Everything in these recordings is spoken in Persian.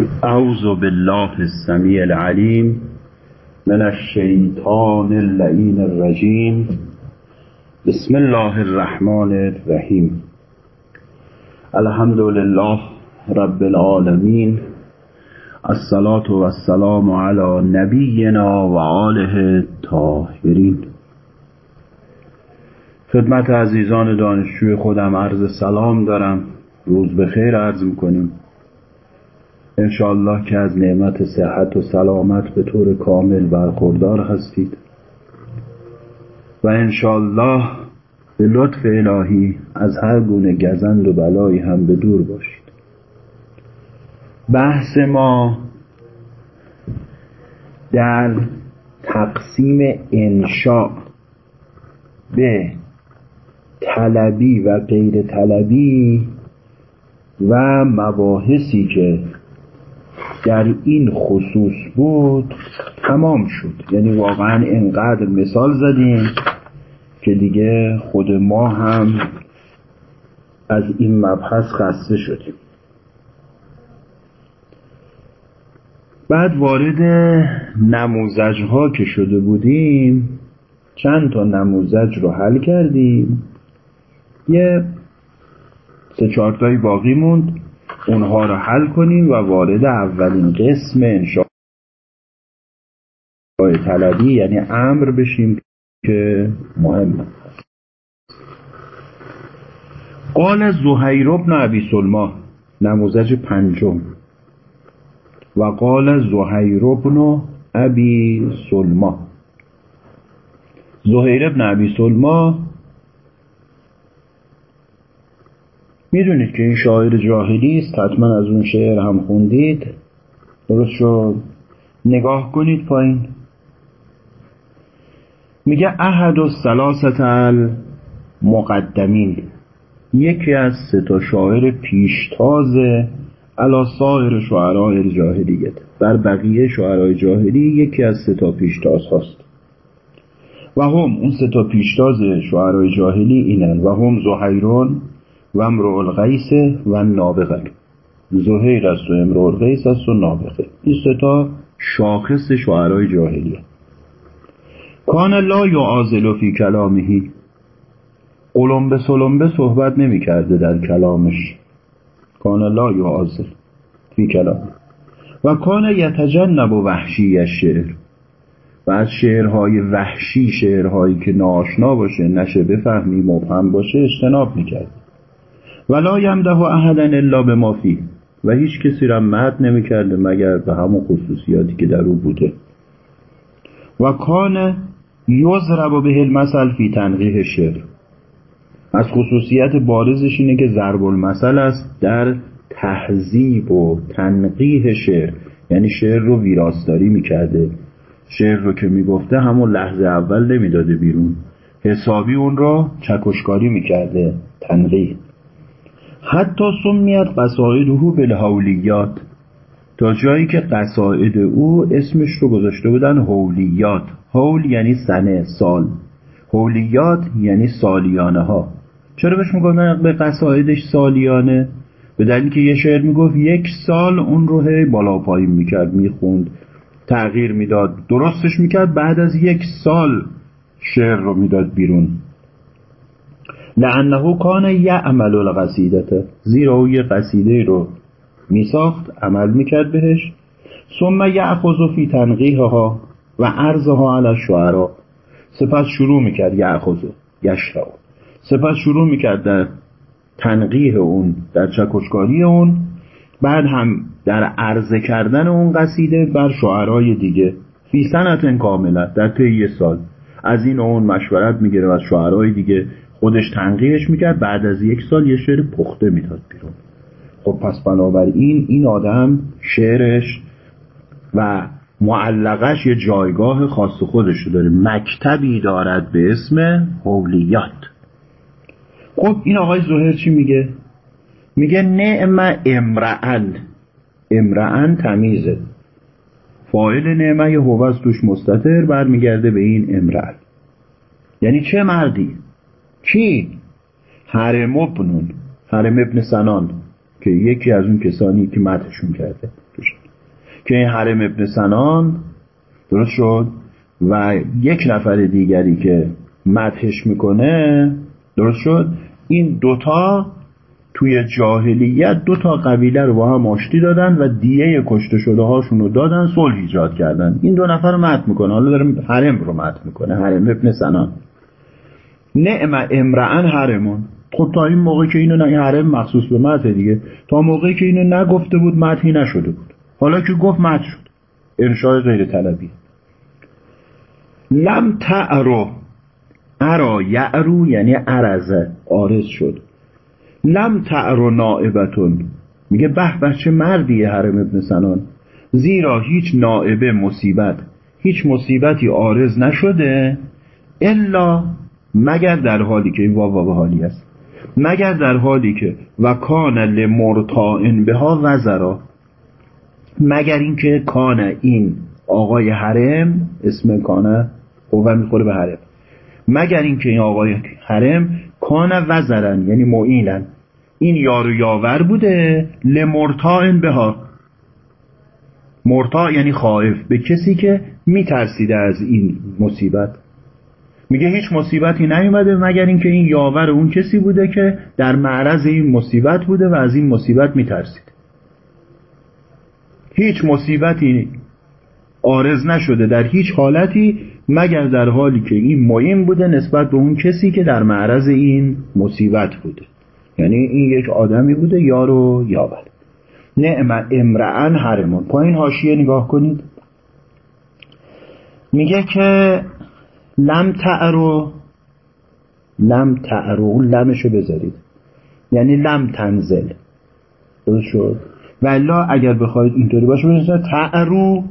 اعوذ بالله السمیع العلیم من الشیطان اللعین الرجیم. بسم الله الرحمن الرحیم. الحمد لله رب العالمین. الصلاة والسلام علی نبینا و آله الطاهرین. خدمت عزیزان دانشجوی خودم عرض سلام دارم. روز به خیر عرض می‌کنیم. انشاءالله که از نعمت صحت و سلامت به طور کامل برخوردار هستید. و انشاءالله به لطف الهی از هر گونه گزند و بلایی هم به دور باشید. بحث ما در تقسیم انشاء به طلبی و غیر طلبی و مباحثی که در این خصوص بود تمام شد. یعنی واقعا انقدر مثال زدیم که دیگه خود ما هم از این مبحث خسته شدیم. بعد وارد نموزج ها که شده بودیم چند تا نموزج رو حل کردیم. یه سه چهارتایی باقی موند. اونها رو حل کنیم و وارد اولین قسم انشاء طلبی یعنی امر بشیم که مهم قال زهیر ابن ابی سلما نموزج پنجم. و قال زهیر ابن ابی سلما زهیر ابن ابی سلما می‌دونید که این شاعر جاهلی است حتما از اون شعر هم خوندید. درست شد نگاه کنید پایین. میگه احد و سلاست المقدمین. یکی از سه تا شاعر پیشتاز علا سایر شعرهای جاهلیت بر بقیه شعرهای جاهلی یکی از سه تا پیشتاز هاست. و هم اون سه تا پیشتاز شعرهای جاهلی اینن. و هم زهیرون و امرو الغیس و نابغه زهیر است و امرو الغیس است و نابغه این ستا شاخص شعرهای جاهلیه. کان لا یعازل فی کلامهی قلمبه سلمبه صحبت نمی کرده در کلامش. کان لا یعازل فی کلام. و کان یتجنب وحشی الشعر. و از شعرهای وحشی شعرهایی که ناشنا باشه نشه بفهمی مبهم باشه اجتناب می‌کرد. ولا یمده احدا الا به مافی و هیچ کسی را مد نمی‌کرده مگر به همون خصوصیاتی که در او بوده. و کان یضرب به المثل فی تنقیح شعر. از خصوصیت بارزش اینه که ضرب المثل است در تهذیب و تنقیح شعر. یعنی شعر رو ویراستاری می‌کرده. شعر رو که می‌گفته همون لحظه اول نمی‌داده بیرون. حسابی اون را چکشکاری می‌کرده. تنقیح. حتی سمیت قصائده بالهولیات تا جایی که قصائد او اسمش رو گذاشته بودن هولیات هول یعنی سنه سال. هولیات یعنی سالیانه ها. چرا بهش می‌گفتن به قصائدش سالیانه؟ به دلیل که یه شعر می‌گفت یک سال اون رو هی بالا پایین می‌کرد می‌خوند. تغییر می‌داد درستش می‌کرد بعد از یک سال شعر رو می‌داد بیرون. لعنه کان یعمل القصیدته زیرا او یه قصیده رو میساخت عمل می‌کرد بهش. ثم یعخذ فی تنقیحها و عرضها علی الشعرا. سپس شروع می‌کرد یعخذ یشرع سپس شروع می‌کرد در تنقیح اون در چکشکاری اون. بعد هم در عرضه کردن اون قصیده بر شعرهای دیگه. فی سنت کامله در طی سال. از این اون مشورت می‌گیره از شعرهای دیگه خودش تنقیحش می‌کرد بعد از یک سال یه شعر پخته می‌داد بیرون. خب پس بنابراین این آدم شعرش و معلقش یه جایگاه خاص خودش داره. مکتبی دارد به اسم هولیات. خب این آقای زهر چی میگه؟ میگه نعم امرعن امرعن تمیزه. فاعل نعمه یه هوز توش مستطر برمیگرده به این امرعن یعنی چه مردی؟ کی حرم ابنون حرم ابن سنان که یکی از اون کسانی که متشون کرده که این حرم ابن سنان درست شد؟ و یک نفر دیگری که مدهش می‌کنه درست شد؟ این دوتا توی جاهلیت دو تا قبیله رو با هم آشتی دادن و دیه کشته شده هاشون رو دادن صلح ایجاد کردن. این دو نفر رو مد می‌کنه. حالا داره حرم رو مد می‌کنه حرم ابن سنان. نعم امرعن حرمون. خب تا این موقع که اینو نه حرم مخصوص به مده دیگه. تا موقعی که اینو نگفته بود مدهی نشده بود. حالا که گفت مد شد. انشاء غیر طلبی. لم تعرو. ارا یعرو یعنی عرزه آرز شد. لم تعرو نائبتون. میگه به به چه مردیه حرم ابن سنان؟ زیرا هیچ نائبه مصیبت هیچ مصیبتی آرز نشده الا مگر در حالی که این واو حالی است. مگر در حالی که و کان لمرتائن بها وزرا. مگر اینکه کان این آقای حرم اسم کانه قوه می‌خوره به حرم. مگر اینکه این آقای حرم کان وزرن یعنی معینن. این یار و یاور بوده لمرتائن بها. مرتا یعنی خائف. به کسی که میترسیده از این مصیبت. میگه هیچ مصیبتی نیومده مگر اینکه این یاور اون کسی بوده که در معرض این مصیبت بوده و از این مصیبت میترسید. هیچ مصیبتی آرز نشده در هیچ حالتی مگر در حالی که این معین بوده نسبت به اون کسی که در معرض این مصیبت بوده. یعنی این یک آدمی بوده یار و یاور. نعم امرعن هرمون پایین حاشیه نگاه کنید. میگه که لم تعرو لم تعرو. اون لمشو بذارید. یعنی لم تنزل. درست شد؟ ولا اگر بخواید اینطوری باشه بنویسید تعرو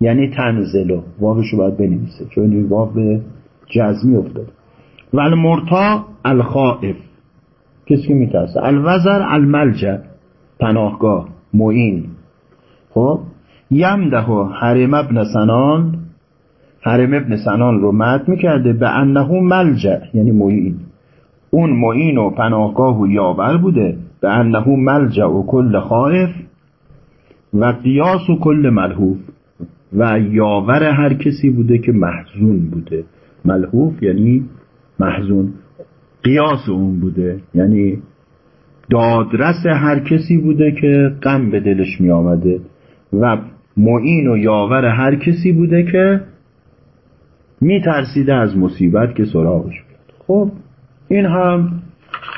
یعنی تنزلو. واوشو باید بنویسه چون این واو به جزمی افتاد و المرتا الخائف. کسی که میترسه. الوزر الملجع پناهگاه معین. خب؟ یمده حرم ابن سنان حرم ابن سنان رو مد می‌کرده به انه ملجع یعنی معین. اون معین و پناهگاه و یاور بوده. به انه ملجع و کل خائف و قیاس و کل ملحوف. و یاور هر کسی بوده که محزون بوده. ملحوف یعنی محزون. قیاس اون بوده. یعنی دادرس هر کسی بوده که غم به دلش می آمده و معین و یاور هر کسی بوده که می ترسیده از مصیبت که سراغش بیاد خب این هم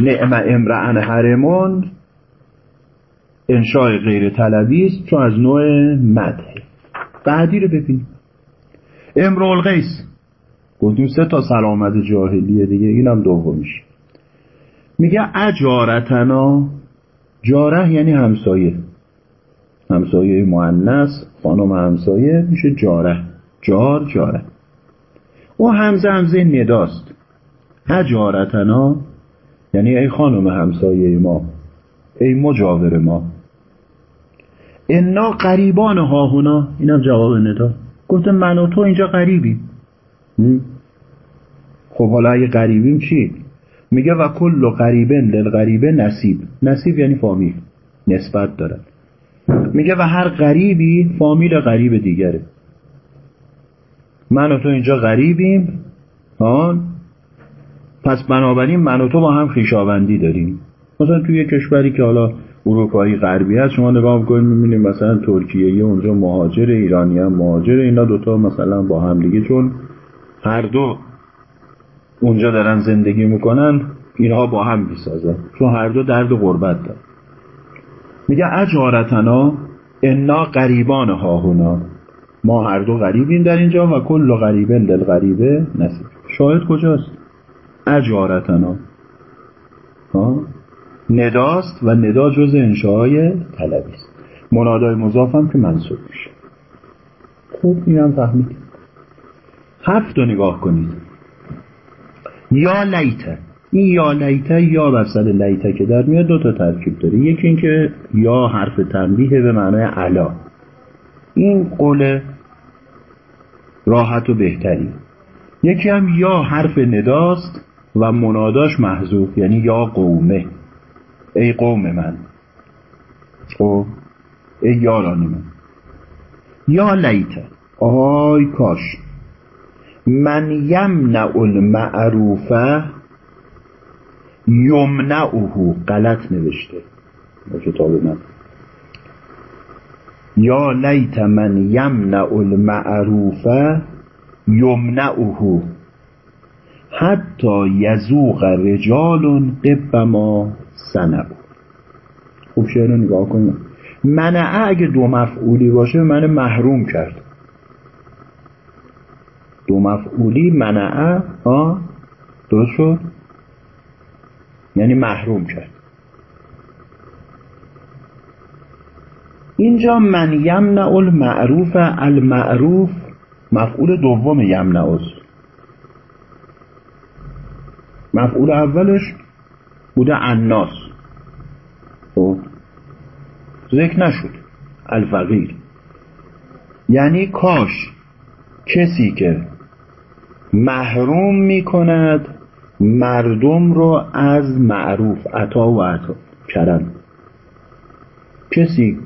نعم امرعن حرمون انشاء غیر طلبی است چون از نوع مده. بعدی رو ببین امرول غیس گفتیم سه تا سلامت جاهلیه دیگه اینم دومیش میگه اجارتنا جاره یعنی همسایه. همسایه مؤنث خانم همسایه میشه جاره. جار جاره. او همزه همزه نداست. اجارتنا یعنی ای خانم همسایه ما ای مجاور ما. انا قریبان هاهونا اینم جواب ندا. گفته من و تو اینجا قریبی خب حالا اگه قریبیم چی؟ میگه و کل قریبن للغریبه نصیب. نصیب یعنی فامیل. نسبت دارد میگه و هر غریبی فامیل غریب دیگره. من و تو اینجا غریبیم. آن. پس بنابراین من و تو با هم خیشاوندی داریم. مثلا توی کشوری که حالا اروپایی غربی هست شما نگاه می‌کنید می‌بینید مثلا ترکیه اونجا مهاجر ایرانی هم مهاجر اینا دوتا مثلا با هم دیگه چون هر دو اونجا دارن زندگی می‌کنن اینها با هم می‌سازن. چون هر دو درد غربت دارن. میگه اجارتنا انا قریبان هاهونا. ما هر دو غریبیم در اینجا و کل غریبن دل غریبه نصیب شاهد کجاست؟ اجارتنا. ها؟ نداست و ندا جز انشاهای طلبی است. منادای مضاف هم که منصوب میشه. خوب این هم فهمید. هفت رو نگاه کنید. یا لیته. این یا لیته یا سر لیته که در میاد دو تا ترکیب داره. یکی اینکه یا حرف تنبیه به معنای علا. این قول راحت و بهتری. یکی هم یا حرف نداست و مناداش محذوف یعنی یا قومه. ای قوم من. خب؟ ای یاران من. یا لیت. آهای کاش. من یمنع المعروفه یمنعه. غلط نوشته. کتاب من. یا لیت من یمنع المعروفه یمنعه. حتی یزوق رجال قب ما سنب خوب شعر رو نگاه کنیم. منعه اگه دو مفعولی باشه من محروم کرد. دو مفعولی منعه ها درست شد؟ یعنی محروم کرد. اینجا من یمنع المعروف المعروف مفعول دوم یمنع است. مفعول اولش بوده الناس خب؟ ذکر نشد. الفقیر. یعنی کاش. کسی که محروم می کند مردم رو از معروف. عطا و عطا. کرم. کسی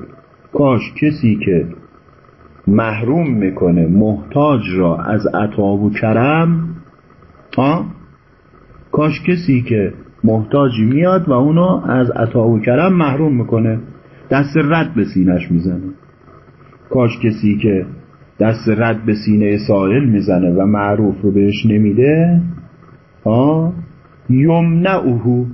کاش کسی که محروم می‌کنه محتاج را از عطا و کرم ها کاش کسی که محتاجی میاد و اونو از عطا و کرم محروم می‌کنه دست رد به سینش می‌زنه. کاش کسی که دست رد به سینه سائل می‌زنه و معروف رو بهش نمیده ها یمنعه.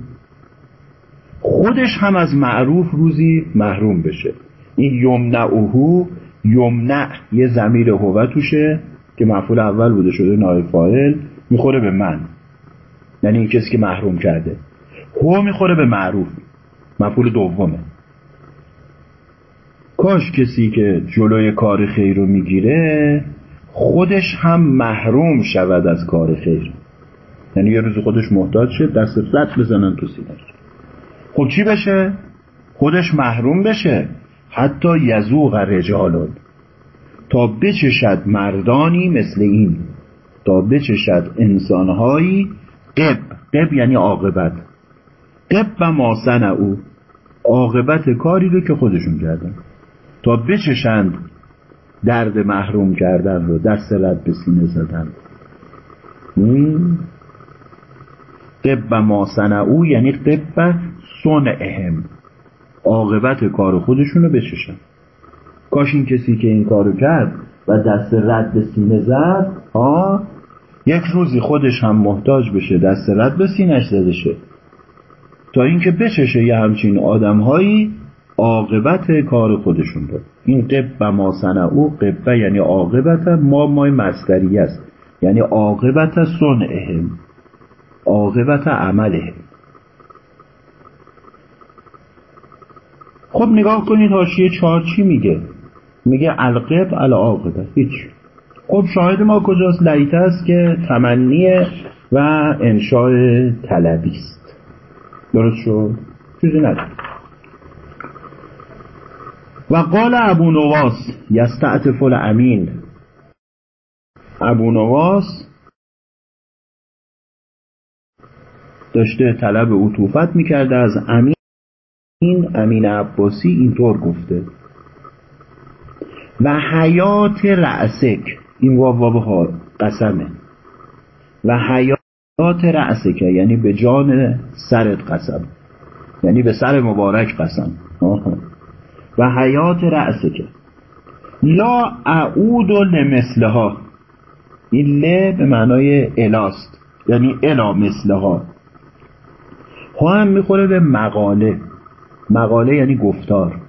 خودش هم از معروف روزی محروم بشه. این یمنعه یمنع یه زمیر هوه توشه که مفعول اول بوده شده نایب فاعل می‌خوره به من. یعنی این کسی که محروم کرده. هو می‌خوره به معروف. مفعول دومه. کاش کسی که جلوی کار خیر رو می‌گیره خودش هم محروم شود از کار خیر. یعنی یه روز خودش محتاج شه دست رد بزنن تو سینش خب چی بشه؟ خودش محروم بشه. حتی یزوق رجالون تا بچشد مردانی مثل این تا بچشد انسانهایی قب قب یعنی عاقبت. قب و ماسن او عاقبت کاری رو که خودشون کردن. تا بچشند درد محروم کردن رو دست رد به سینه زدن. قب ما او یعنی قب اهم عاقبت کار خودشون رو بچشن. کاش این کسی که این کارو کرد و دست رد به سینه زد آه یک روزی خودش هم محتاج بشه دست رد به سینش زده شه. تا اینکه بچشه یه همچین آدمهایی عاقبت کار خودشون رو این قب ما او قب یعنی عاقبت ما مای مستری است. یعنی عاقبت اهم عاقبت عمله خب نگاه کنید حاشیه چهار چی میگه؟ میگه القب العاقبت هیچ. خب شاهد ما کجاست؟ لیت است که تمنی و انشاء طلبی است. درست شد؟ چیزی نداره و قال ابو نواس یستعتف الامین. ابو نواس داشته طلب عطوفت می‌کرده از امین. این امین عباسی اینطور گفته. و حیات رأسک این واو قسمه. و حیات رأسک یعنی به جان سرت قسم. یعنی به سر مبارک قسم. و حیات رأسک. لا اعود لمثلها. این ل به معنای الاست. یعنی الا مثلها. ها هم می‌خوره به مقاله. مقاله یعنی گفتار.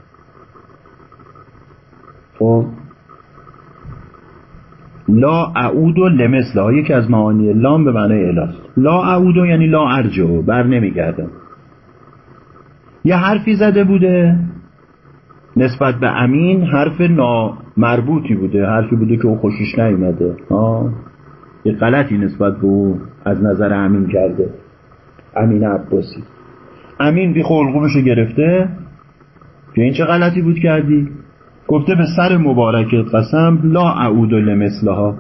خب؟ لا اعود و لمثل یکی از معانی لام به معنای الاست لا اعود یعنی لا ارجو بر نمیگردم. یه حرفی زده بوده نسبت به امین حرف نامربوطی بوده حرفی بوده که او خوشش نیومده. یه غلطی نسبت به او از نظر امین کرده. امین عباسی. امین بی خلقومش گرفته. که این چه غلطی بود کردی؟ گفته به سر مبارکت قسم لا اعود لمثلها.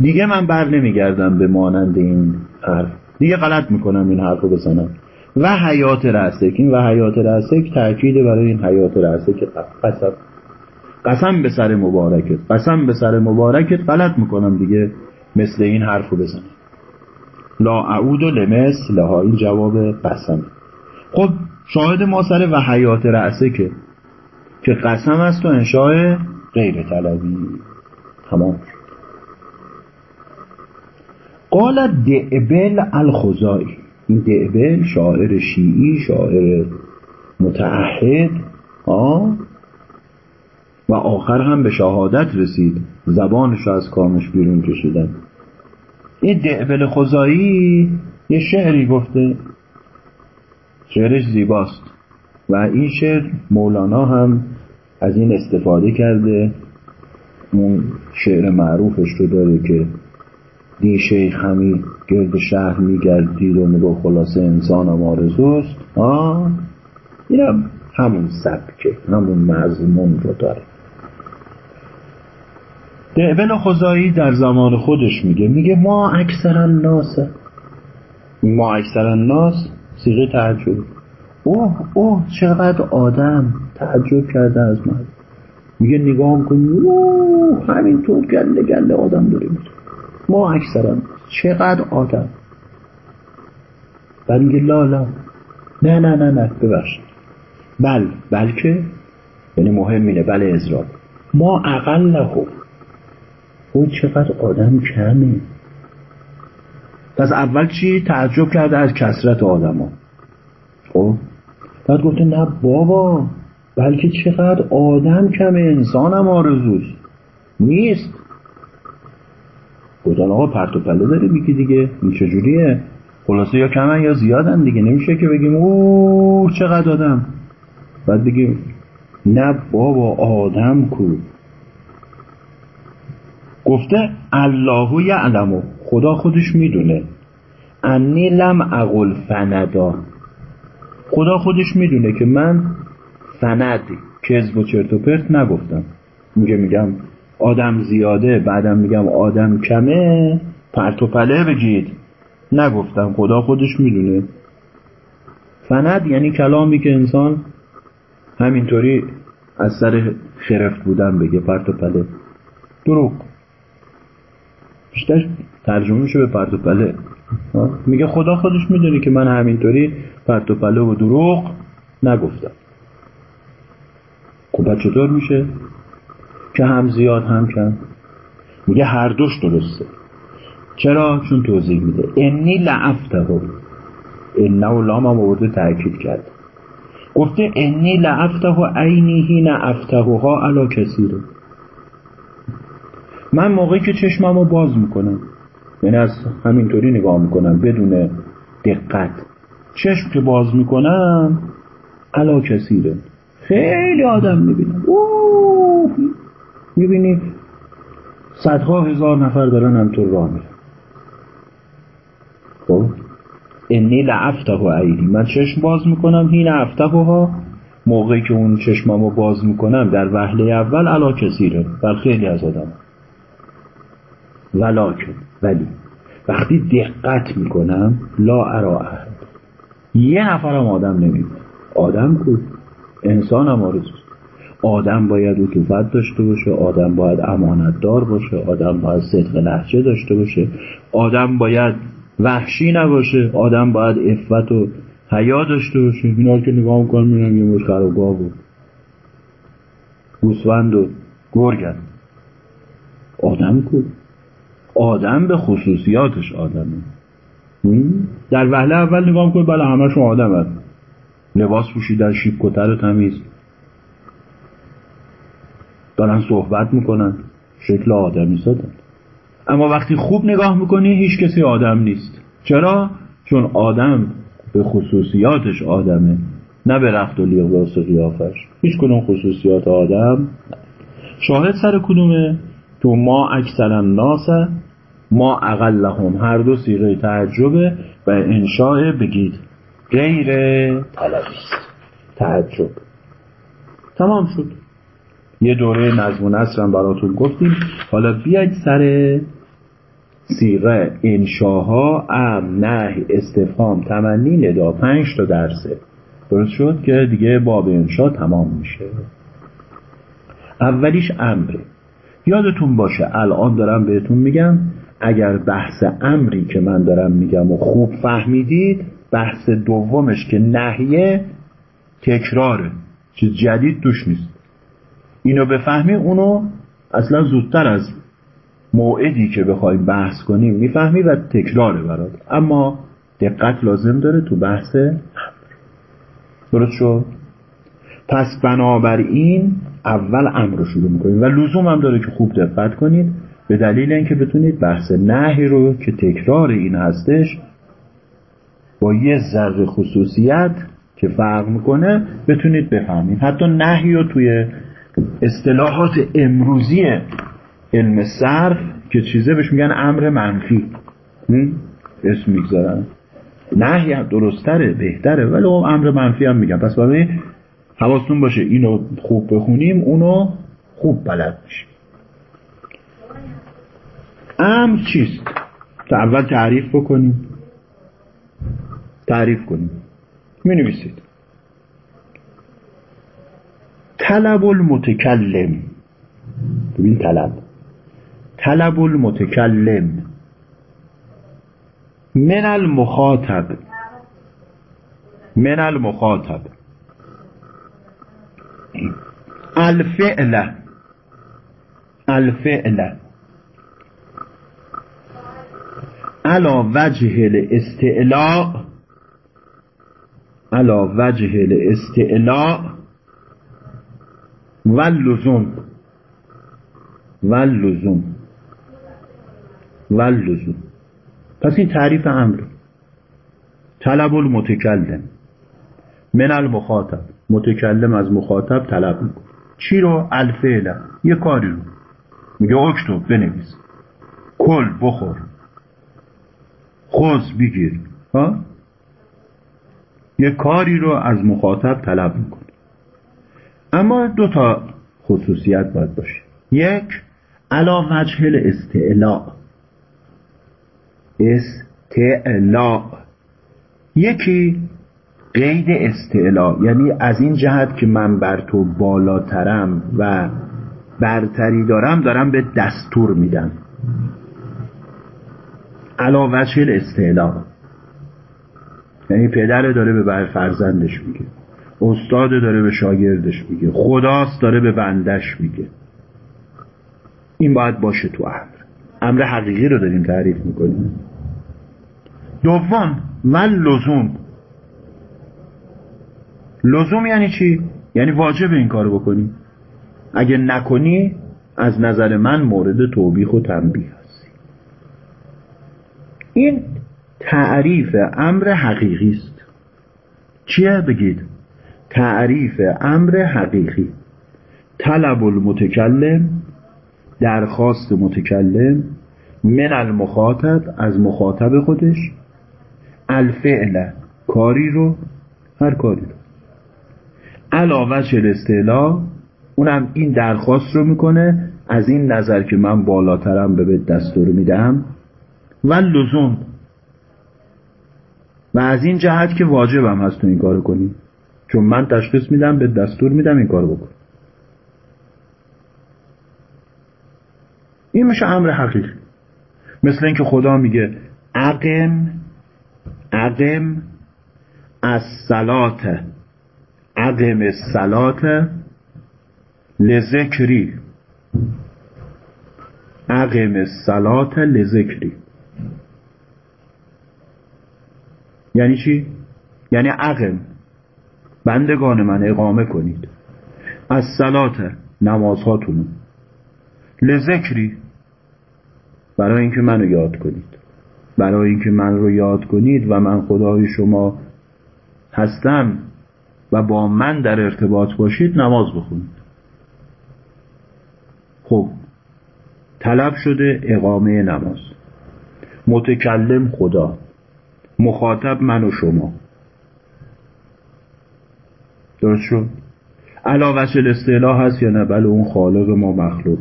دیگه من بر نمیگردم به مانند این حرف. دیگه غلط می‌کنم این حرف رو بزنم. و حیات رسک این و حیات رسک تأکید برای این حیات رسک قسم. قسم به سر مبارکت. قسم به سر مبارکت. غلط می‌کنم دیگه مثل این حرفو بزنم. لا اعود و لمس لها. این جواب قسم. خب شاهد ما سر و حیات رأسه که قسم است و انشاء غیر طلبی. تمام قال دعبل الخزایی این دعبل شاعر شیعی شاعر متعهد و آخر هم به شهادت رسید. زبانش از کامش بیرون کشیدن. این دعبل خزایی یه شعری گفته. شعرش زیباست. و این شعر مولانا هم از این استفاده کرده. اون شعر معروفش رو داره که دی شیخ همی گرد شهر میگردید و میگو خلاصه انسان هم آرزوست. آه این هم همون سبکه همون مضمون رو داره. ابن خزایی در زمان خودش میگه. میگه ما اکثر ناس ما اکثر ناس سیغه تعجب. اوه اوه چقدر آدم تعجب کرده از من. میگه نگاه می‌کنی اوه همینطور گله گله آدم داریم ما اکثر چقدر آدم. بعد میگه لا لا. نه نه نه نه ببخشید. بل بلکه یعنی مهم اینه بله ازراب ما اقل خوب او چقدر آدم کمه. پس اول چی تعجب کرده از کسرت آدم ها خب بعد گفته نه بابا بلکه چقدر آدم کمه انسان هم آرزوست. نیست. گفتن آقا پرت و پله داری میگی دیگه این چجوریه؟ خلاصه یا کمن یا زیادن دیگه نمیشه که بگیم اوه چقدر آدم. بعد بگیم نه بابا آدم کو. گفته الله یعلمو خدا خودش می‌دونه. انی لم اقل فندا خدا خودش می‌دونه که من فند کذب و چرت و پرت نگفتم. میگه میگم آدم زیاده بعدم میگم آدم کمه پرت و پله بگید. نگفتم خدا خودش می‌دونه. فند یعنی کلامی که انسان همینطوری از سر خرفت بودن بگه پرت و پله. دروغ. بیشتر ترجمه میشه به پرت و پله. میگه خدا خودش می‌دونه که من همینطوری پرت و پله و دروغ نگفتم. خب چطور میشه؟ که هم زیاد هم کم. میگه هر دوش درسته. چرا؟ چون توضیح میده. انی لعفته انه و لام هم آورده تاکید کرد. گفته انی لعفته عینی هین افته ها علا کسیره من موقعی که چشممو باز می‌کنم. یعنی از همینطوری نگاه می‌کنم بدون دقت. چشم که باز می‌کنم علا کسیره خیلی آدم می‌بینم. اوه! می‌بینی صدها هزار نفر دارن همطور راه میرن. خب؟ انی لعفته عیدی. من چشم باز می‌کنم هین افته ها موقعی که اون چشممو باز می‌کنم در وهله اول علا کسیره بر خیلی از آدم ولاکن ولی وقتی دقت می‌کنم لا ارا احد. یه نفرم آدم نمی‌بینم آدم کو؟ انسان هم آرزوست آدم باید عطوفت داشته باشه آدم باید امانتدار باشه آدم باید صدق لحجه داشته باشه. آدم باید وحشی نباشه آدم باید افت و حیا داشته باشه. اینا که نگاه می‌کنم میرن یه مش گاو و گوسفند و گرگن آدم کو؟ آدم به خصوصیاتش آدمه در وهله اول نگاه کنید بله همشون آدم هست لباس پوشیدن شیک کتر و تمیز. دارن صحبت می‌کنن شکل آدمی زدن اما وقتی خوب نگاه می‌کنی هیچ کسی آدم نیست. چرا؟ چون آدم به خصوصیاتش آدمه نه به رفت و لیباس و قیافش هیچ کدوم خصوصیات آدم شاهد سر کدومه؟ تو ما اکثر ناس ما اقلهم. هر دو سیغه تعجبه و انشاء بگید. غیر طلبی. تعجب. تمام شد. یه دوره نظم و نصرم براتون گفتیم. حالا بیاید سر سیغه انشاها ام نه استفهام تمنی ندا پنج تا درسه. درست شد که دیگه باب انشا تمام میشه. اولیش امره. یادتون باشه الان دارم بهتون میگم. اگر بحث امری که من دارم میگم و خوب فهمیدید بحث دومش که نهیه تکراره چیز جدید توش نیست. اینو بفهمی اونو اصلا زودتر از موعدی که بخوایم بحث کنیم می‌فهمی و تکراره برات. اما دقت لازم داره تو بحث درست شد؟ پس بنابراین اول امر رو شروع می‌کنیم و لزوم هم داره که خوب دقت کنید. به دلیل اینکه بتونید بحث نهی رو که تکرار این هستش با یه ذره خصوصیت که فرق می‌کنه بتونید بفهمید. حتی نهی رو توی اصطلاحات امروزی علم صرف که چیزه بهش میگن امر منفی. اسم می‌گذارن. نهی درستره بهتره ولی اون امر منفی هم میگن. پس برای حواستون باشه اینو خوب بخونیم اونو خوب بلد میشیم امر چیست؟ تا اول تعریف بکنیم. تعریف کنیم. می نویسید طلب المتکلم. ببین طلب. طلب المتکلم. من المخاطب. من المخاطب. الفعل. الفعل. على وجه الاستعلاء على وجه الاستعلاء واللزوم واللزوم واللزوم. پس این تعریف امر. طلب المتکلم. من المخاطب. متکلم از مخاطب طلب می‌کنه. چی رو؟ الفعل. یه کاری رو. میگه اکتب بنویس. کل بخور. خوز بگیر ها؟ یه کاری رو از مخاطب طلب می‌کنه اما دو تا خصوصیت باید باشه. یک علا وجه استعلاء استعلاء یکی قید استعلا یعنی از این جهت که من بر تو بالاترم و برتری دارم دارم به دستور میدم. علا وجه استعلا یعنی پدر داره به بر فرزندش میگه. استاد داره به شاگردش میگه. خداست داره به بندش میگه. این باید باشه تو امر. امر حقیقی رو داریم تعریف می‌کنیم. دوم و لزوم. لزوم یعنی چی؟ یعنی واجب این کارو بکنی. اگه نکنی از نظر من مورد توبیخ و تنبیه. این تعریف امر حقیقی است. چیه بگید؟ تعریف امر حقیقی. طلب المتکلم درخواست متکلم من المخاطب از مخاطب خودش. الفعل کاری رو هر کاری رو. علاوه چل استعلا اونم این درخواست رو می‌کنه از این نظر که من بالاترم به دستور میدم و لزوم. و از این جهت که واجبم هست تو این کارو کنی. چون من تشخیص میدم به دستور میدم این کارو بکن. این میشه امر حقیقی. مثل اینکه خدا میگه اقم اقم از سلات. اقم سلات لذکری. اقم سلات لذکری. یعنی چی؟ یعنی اقم بندگان من اقامه کنید. از سلات نمازهاتون. لذکری. برای اینکه منو یاد کنید. برای اینکه من رو یاد کنید و من خدای شما هستم و با من در ارتباط باشید نماز بخونید. خب طلب شده اقامه نماز. متکلم خدا. مخاطب من و شما. درست شد؟ علاوه الاصطلاح هست یا نه؟ بله اون خالق ما مخلوق.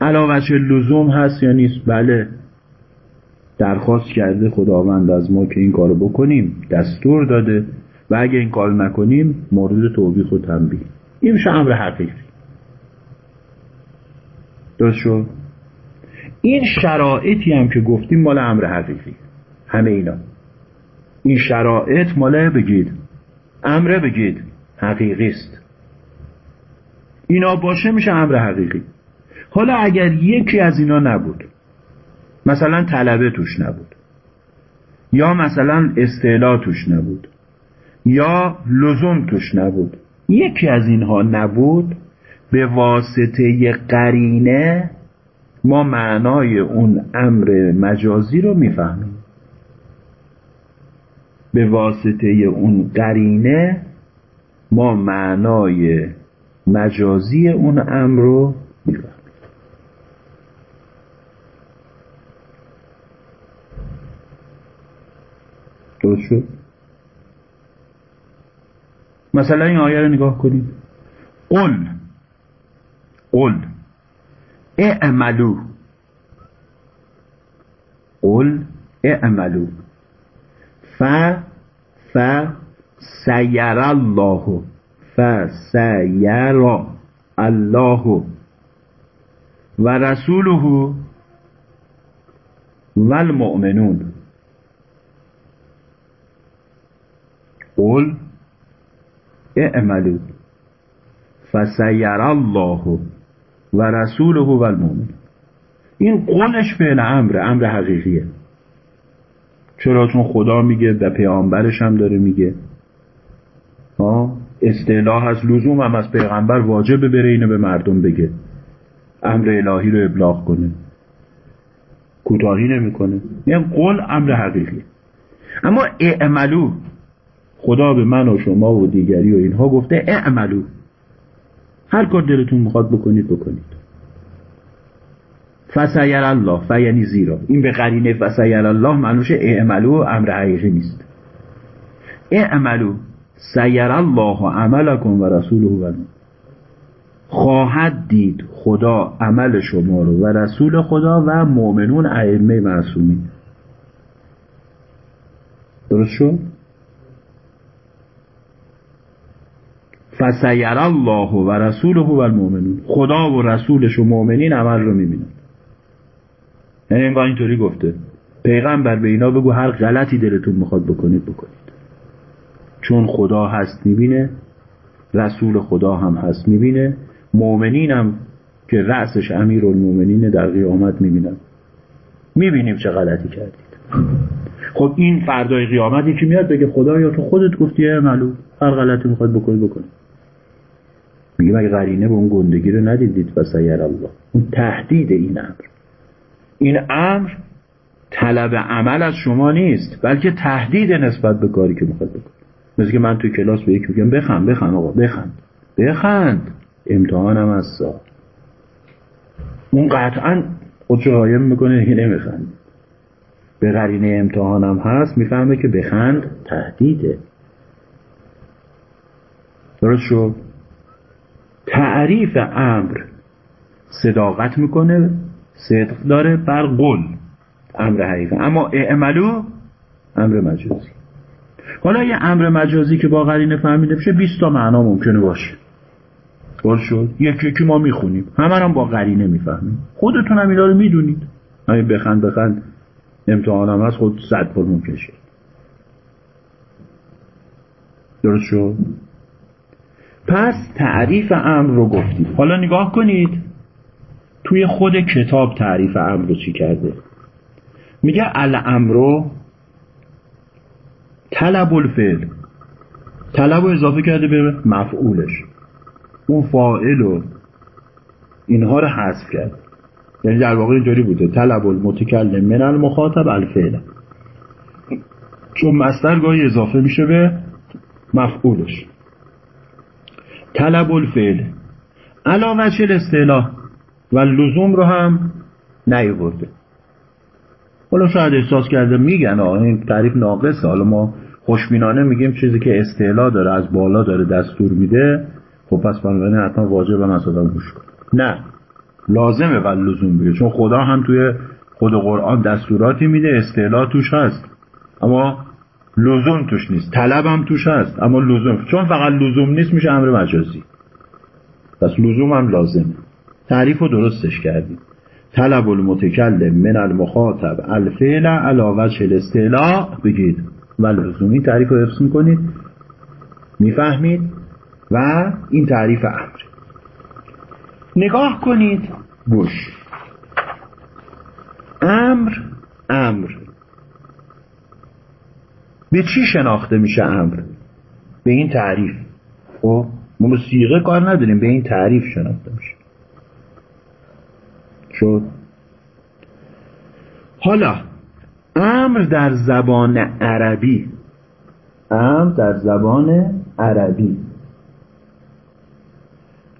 علاوه لزوم هست یا نیست؟ بله. درخواست کرده خداوند از ما که این کارو بکنیم دستور داده و اگه این کار نکنیم مورد توبیخ و تنبیه. این میشه امر حقیقی. درست شد؟ این شرایطی هم که گفتیم مال امر حقیقی. همه اینا. این شرایط مال بگید. امر بگید. حقیقی است. اینا باشه میشه امر حقیقی. حالا اگر یکی از اینا نبود مثلا طلبه توش نبود یا مثلا استعلا توش نبود یا لزوم توش نبود یکی از اینها نبود به واسطه قرینه ما معنای اون امر مجازی رو می‌فهمیم. به واسطه اون قرینه ما معنای مجازی اون امر رو می‌فهمیم. شد؟ مثلا این آیه رو نگاه کنید. قل قل اعملو. قل اعملو. ف ف سیر الله. ف سیر الله. و رسوله و المؤمنون. قل اعملو فسیر الله و رسوله و المؤمن این قولش فعل امر امر حقیقیه. چرا چون خدا میگه و پیامبرش هم داره میگه. ها؟ اصطلاح از لزوم هم از پیغمبر واجبه بره اینو به مردم بگه. امر الهی رو ابلاغ کنه. کوتاهی نمی‌کنه. یعنی قول امر حقیقی. اما اعملو خدا به من و شما و دیگری و اینها گفته اعملو. هر کار دلتون می‌خواد بکنید بکنید. فسیر الله ف یعنی زیرا. این به قرینه فسیر الله معنوش اعملو امر حقیقی نیست. اعملو سیر الله عملکم و رسوله و خواهد دید خدا عمل شما رو و رسول خدا و مؤمنون ائمه معصومین. درست شد؟ فسیر الله و رسوله و المؤمنون. خدا و رسولش و مؤمنین عمل رو می‌بینن. یعنی این اینطوری گفته. پیغمبر به اینا بگو هر غلطی دلتون می‌خواد بکنید بکنید. چون خدا هست می‌بینه رسول خدا هم هست می‌بینه مؤمنین هم که رأسش امیر در قیامت می‌بینن. می‌بینیم چه غلطی کردید. خب این فردای قیامتی که میاد بگه خدا یا تو خودت گفتی معلوم هر غلطی می‌خواد بکنی بکنی. میگه مگه قرینه به اون گندگی رو ندیدید؟ و سیر الله. اون تهدید این امر. این امر طلب عمل از شما نیست بلکه تهدید نسبت به کاری که می‌خواد بکنی مثل که من توی کلاس به یکی میگم بخند بخند آقا بخند. بخند. امتحانم از سا. اون قطعا خودشو قایم می‌کنه دیگه نمیخند. به قرینه امتحانم هست می‌فهمه که بخند تهدیده. درست شد؟ تعریف امر صداقت می‌کنه. صدق داره بر قل امر حقیقه اما اعملو امر مجازی. حالا یه امر مجازی که با قرینه فهمیده بشه 20 تا معنا ممکنه باشه. درست شد. یکی یکی ما می‌خونیم. همه هم با قرینه می‌فهمیم. خودتون هم اینا رو می‌دونید. اگه بخند بخند. امتحانم هست خود صد پر کشه درست شد؟ پس تعریف امر رو گفتیم. حالا نگاه کنید. توی خود کتاب تعریف امر رو چی کرده؟ میگه الامرو طلب الفعل. طلب رو اضافه کرده به مفعولش. اون فاعل و اینها رو حذف کرد. یعنی در واقع اینجوری بوده. طلب المتکلم من المخاطب الفعل. چون مصدر گاهی اضافه میشه به مفعولش. طلب الفعل. علاوه چه اصطلاح؟ و لزوم رو هم نیورده حالا شاید احساس کرده میگن این تعریف ناقصه. حالا ما خوشبینانه میگیم چیزی که استعلا داره از بالا داره دستور میده. خب پس بنابراین حتما واجب هم از آدم گوش کن نه لازمه و لزوم بگه چون خدا هم توی خود قرآن دستوراتی میده استعلا توش هست. اما لزوم توش نیست طلب هم توش هست اما لزوم. چون فقط لزوم نیست میشه امر مجازی. پس لزوم هم لازم تعریف رو درستش کردیم. طلب المتکلم من المخاطب الفعل علاوه چل استعلا بگید. و لزومی تعریف رو حفظ می‌کنید. می‌فهمید؟ و این تعریف امر. نگاه کنید. گوش. امر امر. به چی شناخته میشه امر؟ به این تعریف. خب ما سیغه کار نداریم. به این تعریف شناخته میشه. شد. حالا امر در زبان عربی. امر در زبان عربی.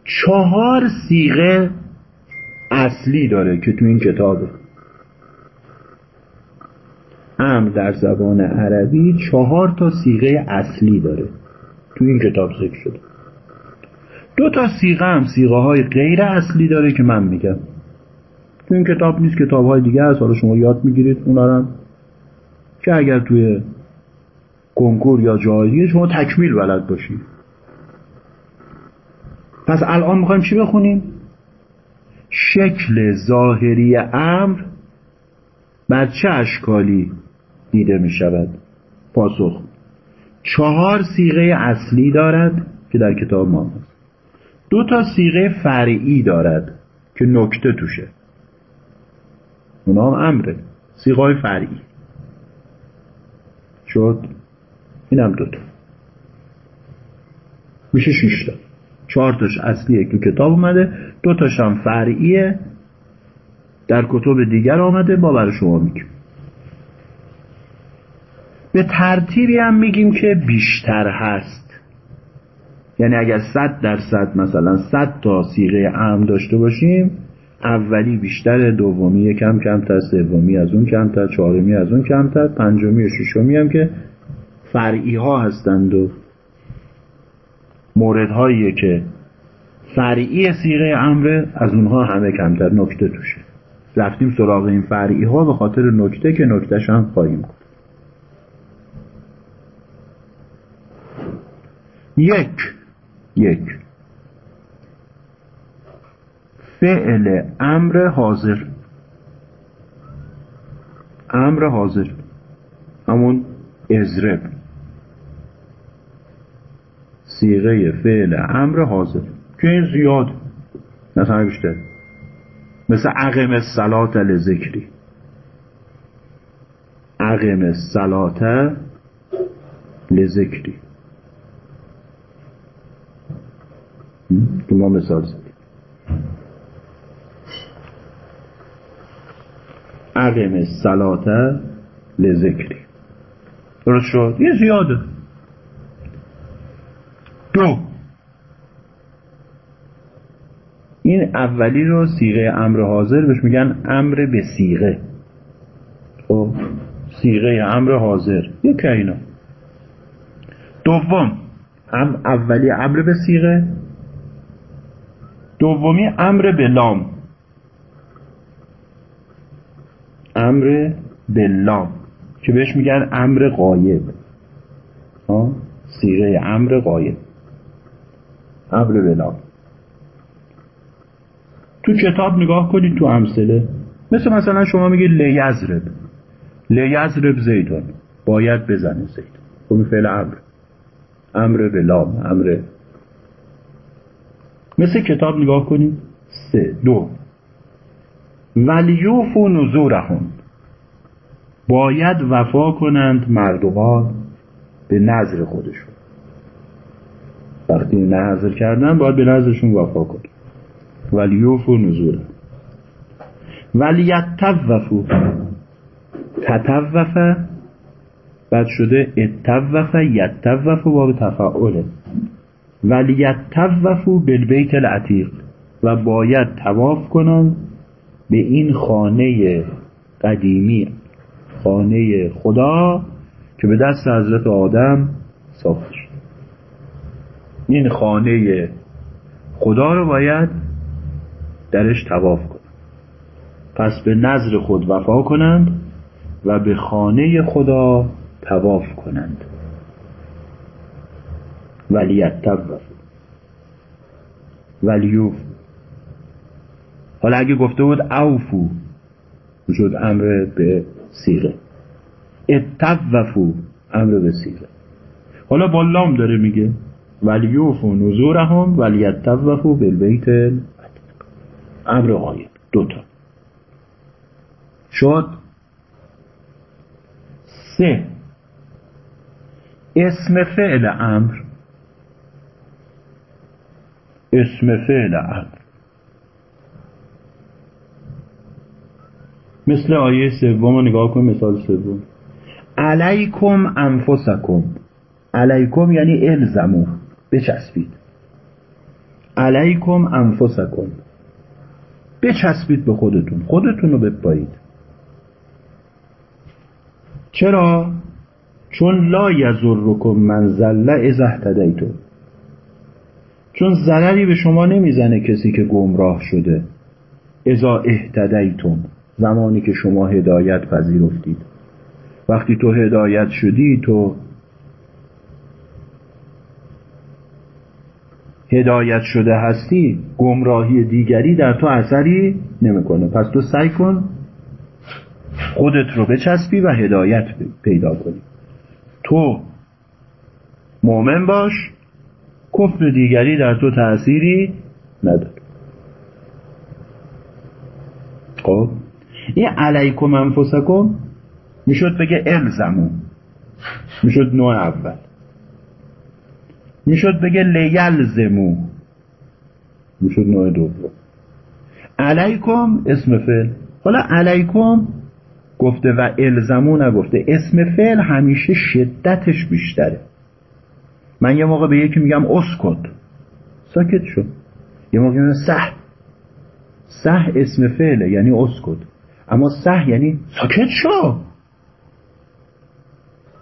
چهار سیغه اصلی داره که تو این کتابه امر در زبان عربی چهار تا سیغه اصلی داره. تو این کتاب ذکر شده. دو تا سیغه هم سیغه های غیر اصلی داره که من میگم. تو این کتاب نیست کتاب های دیگه هست. حالا شما یاد می‌گیرید اونا هم. که اگر توی کنکور یا جایی شما تکمیل بلد باشید. پس الان می‌خوایم چی بخونیم؟ شکل ظاهری امر بر چه اشکالی دیده می شود پاسخ چهار سیغه اصلی دارد که در کتاب ما هست. دو تا سیغه فرعی دارد که نکته توشه. اونا هم امره. سیغه فرعی. شد اینم دوتا. میشه شیشتا چهار تاش اصلیه که کتاب اومده. دو تاش هم فرعیه. در کتب دیگر آمده. ما برای شما میگیم به ترتیبی هم میگیم که بیشتر هست. یعنی اگر صد درصد مثلا صد تا سیغه ام داشته باشیم اولی بیشتر دومی کم کمتر سومی از اون کمتر چهارمی از اون کمتر پنجمی و ششمی هم که فرعی ها هستند و موردهایی که فرعی سیغه امره از اونها همه کمتر نکته توشه. رفتیم سراغ این فرعی ها به خاطر نکته که نکتهش هم خواهیم کنیم یک. یک. فعل امر حاضر. امر حاضر. همون ازرب سیغه فعل امر حاضر. که این زیاد مثلا بیشتر مثل عقم سلات لذکری. عقم سلات لذکری. که ما مثال زدیم عقم سلات لذکری درست شد؟ یه زیاده دو. این اولی رو سیغه امر حاضر بهش میگن امر به سیغه. خب سیغه امر حاضر. یکی اینا. دوم هم اولی امر به سیغه. دومی امر به لام. امر به لام که بهش میگن امر قایب سیغه امر قایب امر به لام تو کتاب نگاه کنید تو امثله مثل مثلا شما میگید لیزرب لیزرب زیدون. باید بزنه زید. خب فعل امر. امر به لام امر. مثل کتاب نگاه کنید سه دو. ولیوف و نزورهم. باید وفا کنند مردمان به نظر خودشون. وقتی نظر کردن باید به نظرشون وفا کنند. ولیوف و نزول ولیتوفو. تتوف بعد شده اتوف یتوف باب تفاعله. ولیتوفو بالبیت العتیق. و باید تواف کنند به این خانه قدیمی خانه خدا که به دست حضرت آدم ساخته شد. این خانه خدا رو باید درش تواف کنن پس به نظر خود وفا کنند و به خانه خدا تواف کنند. ولیتوف ولیوف. حالا اگه گفته بود اوفو شد امر به سیغه. اتوفو امر به سیغه. حالا با لام داره میگه. ولیوفو نزورهم ولیتوفو بالبیت امر غایب دوتا شد. سه. اسم فعل امر. اسم فعل امر. مثل آیه سوم نگاه کن مثال سوم. علیکم انفسکم. علیکم یعنی الزمو. بچسبید. علیکم انفسکم. بچسبید به خودتون. خودتون رو بپایید. چرا؟ چون لا یزرکم من زله از اهتدیتم. چون ضرری به شما نمی‌زنه کسی که گمراه شده. ازا اهتدیتم. زمانی که شما هدایت پذیرفتید. وقتی تو هدایت شدی تو هدایت شده هستی گمراهی دیگری در تو اثری نمی‌کنه. پس تو سعی کن خودت رو بچسبی و هدایت پیدا کنی. تو مؤمن باش کفر دیگری در تو تأثیری نداره. خب؟ این علیکم انفسکم می‌شد بگه الزمو. می‌شد نوع اول. می‌شد بگه لیلزمو. می‌شد نوع دوم. علیکم اسم فعل. حالا علیکم گفته و الزمو نگفته. اسم فعل همیشه شدتش بیشتره. من یه موقع به یکی میگم اسکت. ساکت شو. یه موقع میگم سه. سه اسم فعله یعنی اسکت. اما سه یعنی ساکت شو.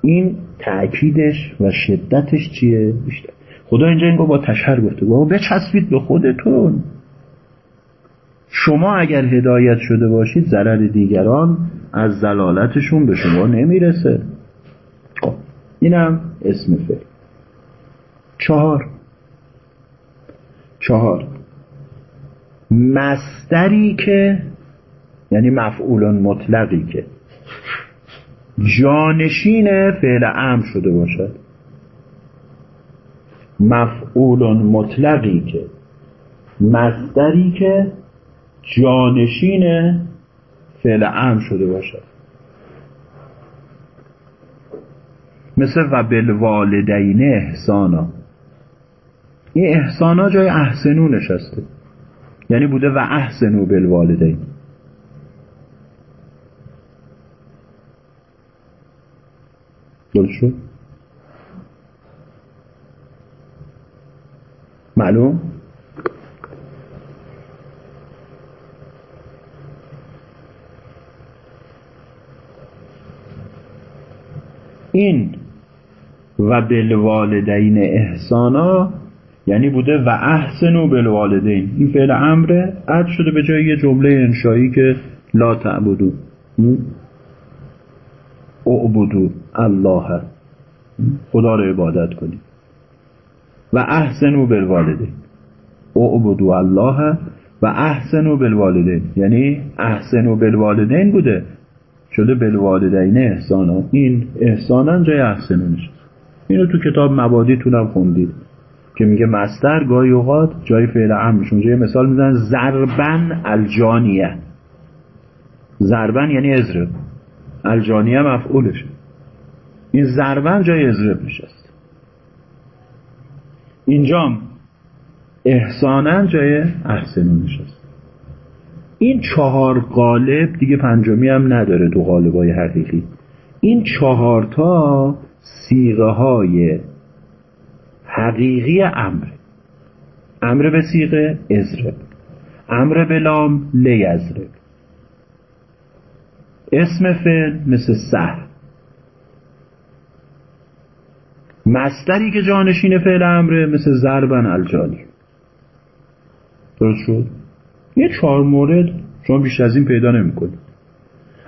این تأکیدش و شدتش چیه؟ بیشتر. خدا اینجا این با تشهر گفته. بابا بچسبید به خودتون. شما اگر هدایت شده باشید ضرر دیگران از زلالتشون به شما نمی‌رسه. خب اینم اسم فعل. چهار. چهار. مستری که یعنی مفعول مطلقی که جانشین فعل امر شده باشد. مفعول مطلقی که مصدری که جانشین فعل امر شده باشد. مثل و بالوالدین احسانا. این احسانا جای احسنو نشسته. یعنی بوده و احسنو بالوالدین. شد معلوم؟ این و بالوالدین احسانا یعنی بوده و احسنو بالوالدین. این فعل امره عد شده به جای یه جمله انشایی که لا تعبدو اعبدو الله. خدا رو عبادت کنید. و احسنو بالوالدین. اعبدو الله و احسنو بالوالدین. یعنی احسنو بالوالدین بوده. شده بالوالدین احسانا این احسانا جای احسنو نشد اینو تو کتاب مبادیتونم خوندید. که میگه مستر گاهی اوقات جای فعل امرشون جای مثال می‌زنن زربن الجانیه. زربن یعنی ازرب الجانیه مفعولشه این زربن جای ازرب نشست اینجام احسانا جای احسنو نشست این چهار قالب دیگه پنجمی هم نداره تو قالبای حقیقی. این چهارتا سیغه های حقیقی امر. امر به سیغه ازرب امر به لام لیزرب اسم فعل مثل سه مستری که جانشین فعل امره مثل ضربن الجانی. درست شد؟ یه چهار مورد شما بیشتر از این پیدا نمی‌کنید.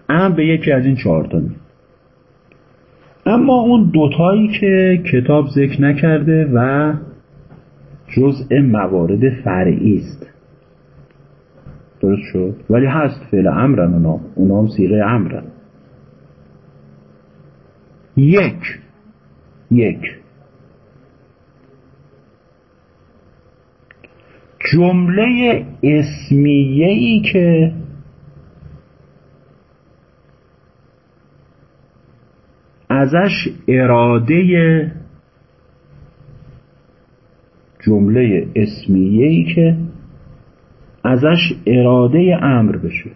ام به یکی از این چهار تا اما اون دوتایی که کتاب ذکر نکرده و جزء موارد فرعی است. درست شد؟ ولی هست فعل امرن اونا. اونا هم سیغه امرن. یک. یک. جمله اسمیه ای که ازش اراده جمله اسمیه ای که ازش اراده امر بشه.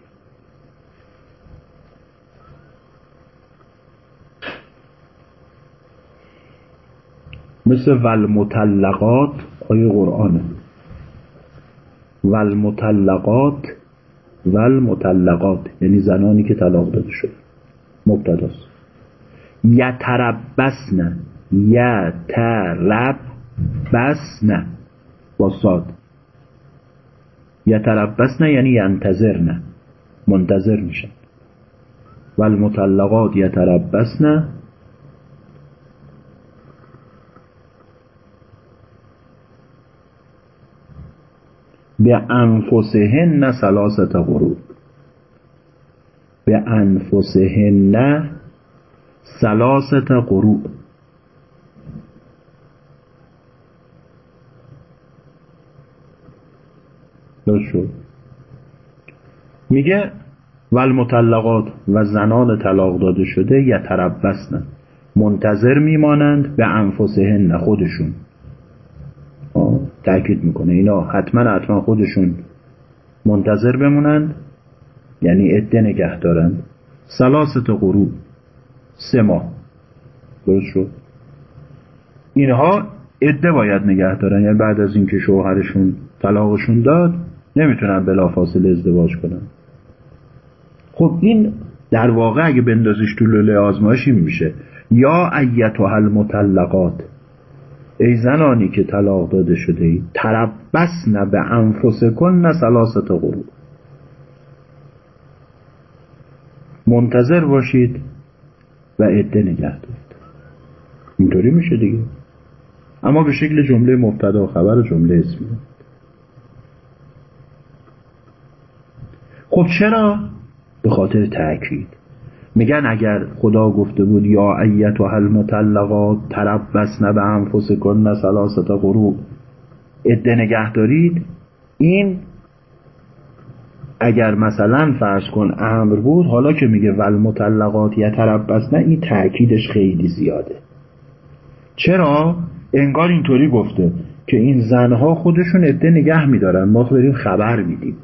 مثل والمطلقات آیه قرآنه. والمطلقات والمطلقات یعنی زنانی که طلاق داده شده. مبتداست. یتربسن. یتربسن. با صاد. یتربسن یعنی ینتظرن منتظر میشن. و المطلقات یتربسن به انفسهن سلاست غروب. به انفسهن سلاست غروب. شد. میگه والمطلقات و زنان طلاق داده شده یتربسن منتظر میمانند به انفسهن خودشون. تاکید می‌کنه. اینا حتما حتما خودشون منتظر بمونند. یعنی عده نگه دارند. سلاست غروب. سه ماه. درست شد؟ اینها عده باید نگه دارن. یعنی بعد از اینکه شوهرشون طلاقشون داد نمی‌تونن بلافاصله ازدواج کنن خب این در واقع اگه بندازیش تو لوله آزمایش این میشه. یا ایتها المطلقات. ای زنانی که طلاق داده شده ای تربسن به انفسکن سلاست غروب منتظر باشید و عده نگه دارید. اینطوری میشه دیگه. اما به شکل جمله مبتدا خبر و جمله اسمی خب چرا؟ به خاطر تأکید. میگن اگر خدا گفته بود یا ایت و المطلقات تربسن به انفسکن سلاست غروب. عده نگه دارید؟ این اگر مثلا فرض کن امر بود حالا که میگه ول مطلقات یتربسن این تأکیدش خیلی زیاده. چرا؟ انگار اینطوری گفته که این زنها خودشون عده نگه میدارن. ما داریم خبر میدیم.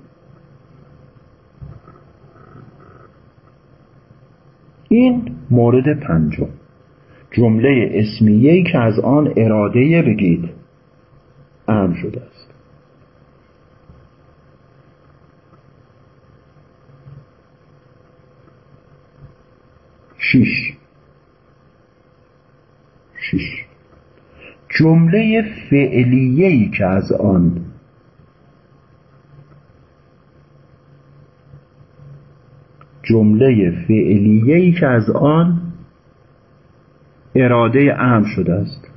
این مورد پنجم. جمله اسمیهی که از آن اراده بگید. امر شده است. شیش. شیش. جمله فعلیهی که از آن جمله فعلیهی که از آن اراده امر شده است.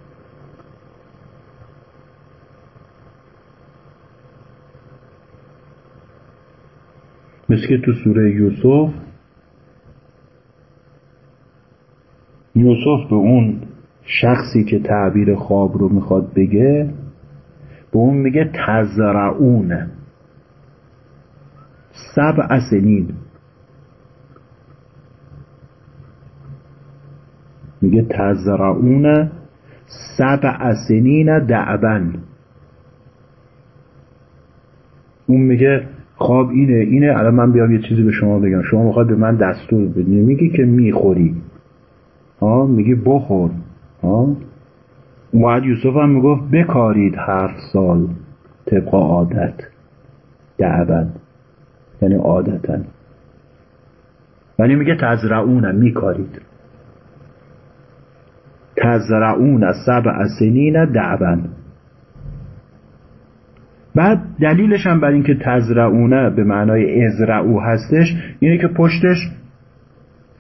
مثل که تو سوره یوسف یوسف به اون شخصی که تعبیر خواب رو می‌خواد بگه به اون میگه تزرعون سبع سنین. میگه تزرعون سبع سنین دعبن. اون میگه خواب اینه اینه. الان من بیام یه چیزی به شما بگم. شما می‌خواد به من دستور بدی میگی که می‌خوری. ها؟ میگی بخور. ها؟ بعد یوسف هم می‌گفت بکارید هفت سال طبق عادت. دعبن. یعنی عادتا. ولی میگه تزرعونم میکارید. تزرعون سبع سنین دعبن بعد دلیلش هم بر اینکه تزرعونه به معنای ازرعو هستش اینه که پشتش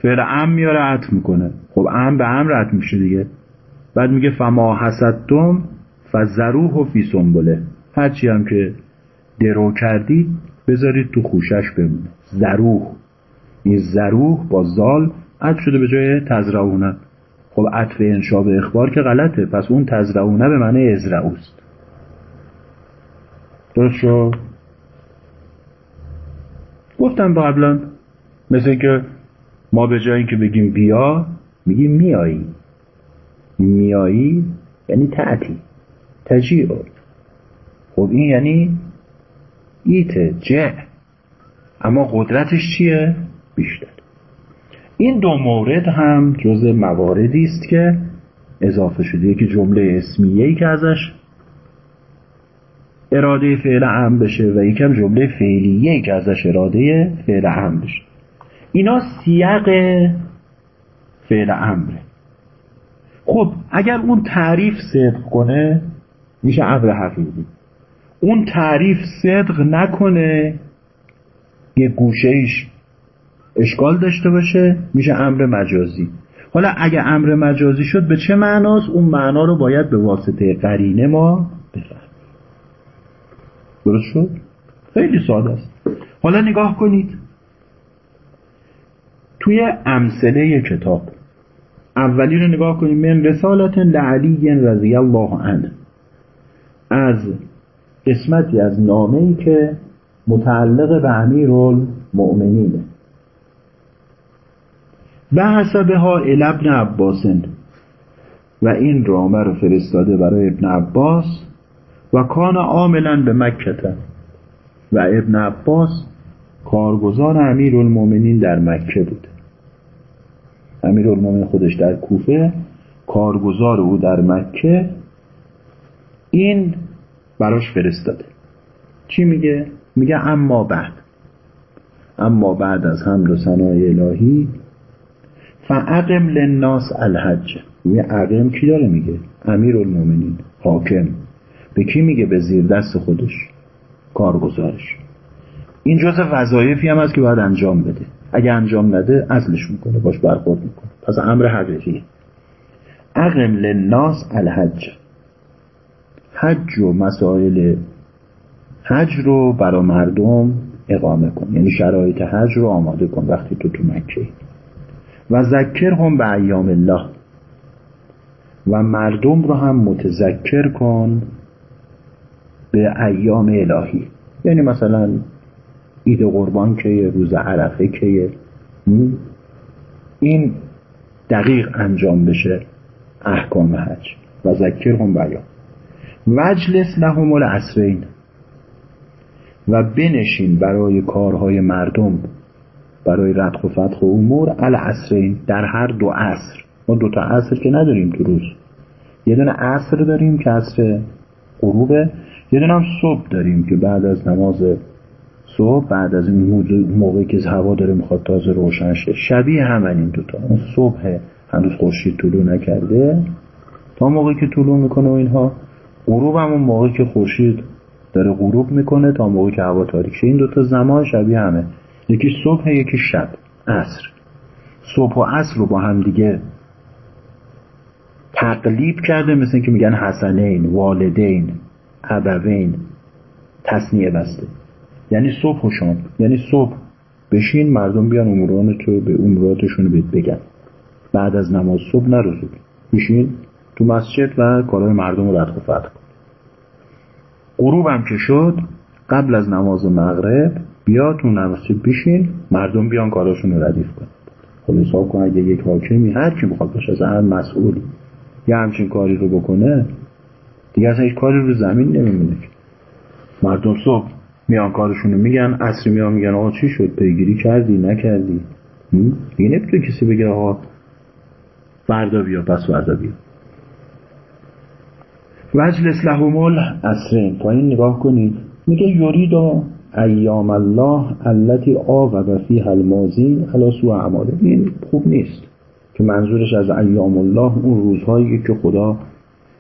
فعل ام میاره عطف می‌کنه. خب ام به ام رد میشه دیگه. بعد میگه فما حسدتم فزروه و فی سنبله. هرچی هم که درو کردید بذارید تو خوشش بمونه. زروح این زروح با زال عطف شده به جای تزرعونه خب عطف انشا به اخبار که غلطه. پس اون تزرعونه به معنی ازرعوست. درست شد؟ گفتم با قبلا مثل که ما به جای که بگیم بیا میگیم میایی. میایی یعنی تعتی تجیع. خب این یعنی ایت جه اما قدرتش چیه؟ بیشتر. این دو مورد هم جز مواردی است که اضافه شده. یکی جمله اسمیه ای که ازش اراده فعل ام بشه و یکم جمله فعلیه که ازش اراده فعل ام بشه. اینا سیاق فعل امره خب اگر اون تعریف صدق کنه میشه امر حقیقی. اون تعریف صدق نکنه یه گوشه ایش اشکال داشته باشه میشه امر مجازی. حالا اگه امر مجازی شد به چه معناست؟ اون معنا رو باید به واسطه قرینه ما بفهمیم. درست شد؟ خیلی ساده است. حالا نگاه کنید. توی امثله کتاب اولی رو نگاه کنید. من رسالت لعلی رضی الله عنه. از قسمتی از نامه ای که متعلق به امیر المؤمنینه به حسبه ها ابن عباسن و این رامه رو فرستاده برای ابن عباس و کان عاملا به مکه. و ابن عباس کارگزار امیر المومنین در مکه بود. امیر خودش در کوفه کارگزار او در مکه. این براش فرستاده. چی میگه؟ میگه اما بعد. اما بعد از حمد و ثنای الهی فعقم للناس الحج. یه عقم کی داره میگه؟ امیر المومنین حاکم. به کی میگه به زیر دست خودش؟ کارگزارش. این جزء وظایفی هم هست که باید انجام بده. اگه انجام نده ازلش می‌کنه باش برخورد می‌کنه. پس امر حقیقی اقم للناس الحج. حج و مسائل حج رو برا مردم اقامه کن. یعنی شرایط حج رو آماده کن. وقتی تو تو مکه. و ذکر هم به ایام الله. و مردم رو هم متذکر کن به ایام الهی. یعنی مثلا عید قربان که روز عرفه که این دقیق انجام بشه احکام حج و ذکر هم بیان وجلس لهم العصرین. و بنشین برای کارهای مردم. برای ردخ و فتح و امور العصرین در هر دو عصر. ما دو تا عصر که نداریم تو روز. یه دونه عصر داریم که عصر غروبه یه دونه هم صبح داریم که بعد از نماز صبح بعد از این موقعی که هوا داره می‌خواد تازه روشن شه. شبیه همین این دوتا اون صبح هنوز خورشید طلوع نکرده. تا موقعی که طلوع می‌کنه و اینها. غروب هم موقعی که خورشید داره غروب می‌کنه تا موقعی که هوا تاریک شه. این دوتا زمان شبیه همه. یکی صبح یکی شب. عصر. صبح و عصر رو با هم دیگه تقلیب کرده مثل که میگن حسنین والدین ابوین تصنیه بسته. یعنی صبح و شام. یعنی صبح بشین مردم بیان اموران تو به اموراتشون رو بگن. بعد از نماز صبح نروزید بشین تو مسجد و کارهای مردم رو رد و کن غروب هم که شد قبل از نماز مغرب بیا تو بشین مردم بیان کاراشون رو ردیف کن خب حساب کن اگه یک حاکمی هر کی می‌خواد باشه از هر مسئولی یه همچین کاری رو بکنه دیگه اصلا هیچ کاری رو زمین نمیمونه مردم صبح میان کارشون رو میگن اصری میان میگن آقا چی شد؟ پیگیری کردی؟ نکردی؟ دیگه نمی‌تونه کسی بگه آقا فردا بیا پس فردا بیا. وجلس لهمول اسرین پایین نگاه کنید. میگه یورید ایام الله التي آوب فیها الماضی علی سوء اعماله این خوب نیست که منظورش از ایام الله اون روزهایی که خدا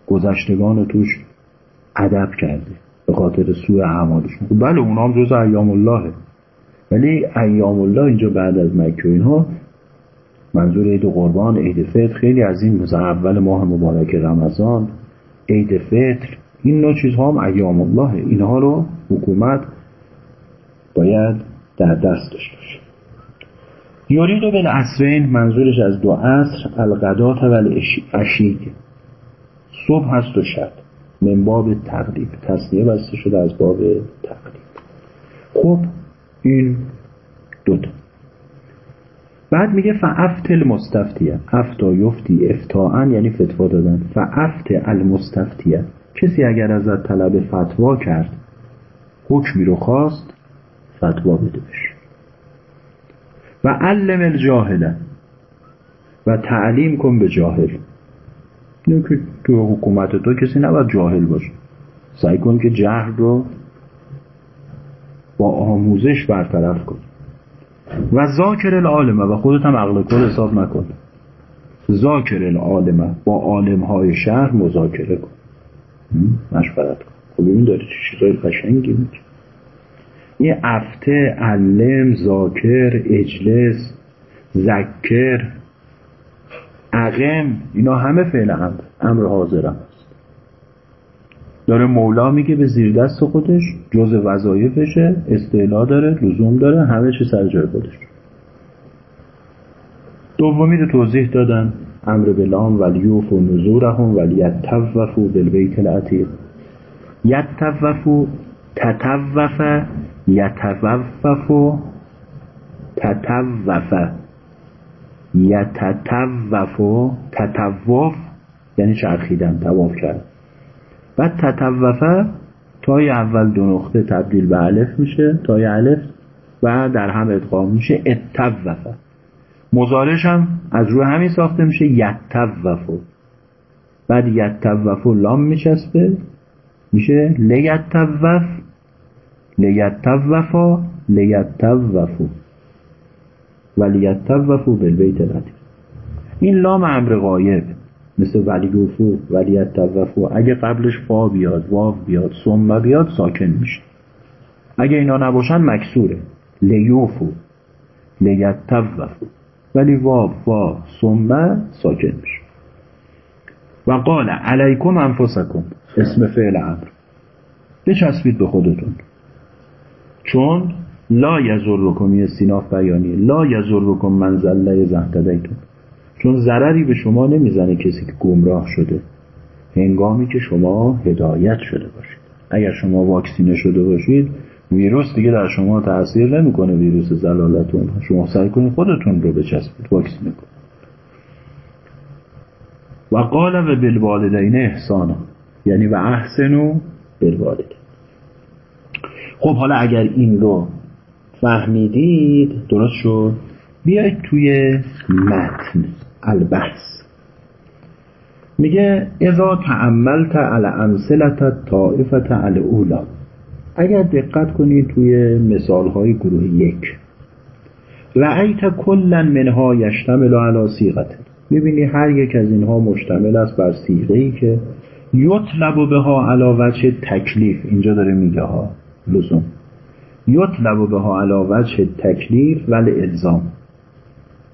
گذشتگان توش ادب کرده به خاطر سوء اعمالشون. خب بله اونها هم جز ایام اللهه. ولی ایام الله اینجا بعد از مکه و اینها منظور عید قربان عید فطر خیلی از این مثلا اول ماه مبارک رمضان عید فطر این نوع چیزها هم ایام الله اینها رو حکومت باید در دست داشته باشه یورید و بالعصرین منظورش از دو عصر القدات و عشی صبح هست و شب. من باب تقریب. تصنیه بسته شده از باب تقریب. خب این دوتا. بعد میگه فعفت المستفتیه. افتا یفتی افتاعن یعنی فتوا دادن. فعفت المستفتیه. کسی اگر ازت طلب فتوا کرد حکمی رو خواست فتوا بده بشه. و علم الجاهله و تعلیم کن به جاهل. اینو که تو حکومت تو کسی نباید جاهل باشه. سعی کن که جهل رو با آموزش برطرف کن. و ذاکر العالمه و خودت هم عقل کل حساب نکن. ذاکر العالمه با عالم های شهر مذاکره کن. مشورت کن. خب این داره چه چیزای قشنگی میگه این افته علم ذاکر اجلس ذکر عقم اینا همه فعل امر امر حاضر است داره مولا میگه به زیر دست خودش جز وظایفشه استعلا داره لزوم داره همه چی سر جای خودش. دومی رو توضیح دادن امر بلام ولیوف و نزورهم ولیتوفو بالبیت العتیق. یتوفو تتوف یتوفف تتوف. یتتوف تتوف یعنی چرخیدن تواف کرد بعد تتوفه تای اول دو نقطه تبدیل به الف میشه تای الف و در هم ادغام میشه اتوفه مزارش هم از روی همین ساخته میشه یتوفو بعد یتوفو لام میچسبه میشه لیتوف. لیتوفا لیتوفو. ولیتوفو بالبیت العتیق این لام امر غایب مثل ولیوفو ولیتوفو. اگه قبلش فا بیاد واو بیاد ثم بیاد ساکن میشه. اگه اینا نباشن مکسوره. لیوفو. لیتوفو. ولی واو فا ثم ساکن میشه. و قال علیکم انفسکم اسم فعل امر. بچسبید به خودتون. چون لا یزرکم یه سیناف بیانی لا یزرکم من زله زهتدیتون چون ضرری به شما نمی‌زنه کسی که گمراه شده. هنگامی که شما هدایت شده باشید. اگر شما واکسینه شده باشید ویروس دیگه در شما تاثیر نمی‌کنه ویروس زلالتون شما سعی کنید خودتون رو بچسبید واکسینه کنید. و قال و بالوالدین احسانا. یعنی و احسنو بالوالدین. خب حالا اگر این رو فهمیدید درست شد؟ بیاید توی متن البحث. میگه اذا تعملت علی امثلت طائفت علی اولا اگر دقت کنید توی مثال های گروه یک. رأیت کلا منها یشتمل علی سیغت می‌بینی هر یک از اینها مشتمل است بر سیغه ای که یطلب به ها علا تکلیف. اینجا داره میگه ها. لزوم. یطلب به ها علا وجه تکلیف ولی الزام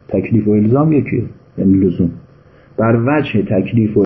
تکلیف و الزام یکی یعنی لزوم. بر وجه تکلیف و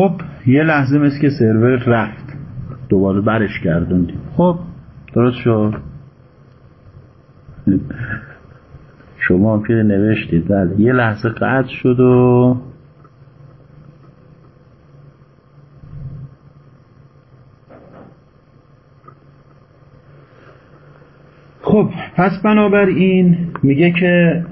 خب یه لحظه مثل که سرور رفت. دوباره برش گردوندیم. خب درست شد؟ شما هم که نوشتید. بله یه لحظه قطع شد و خب پس بنابراین میگه که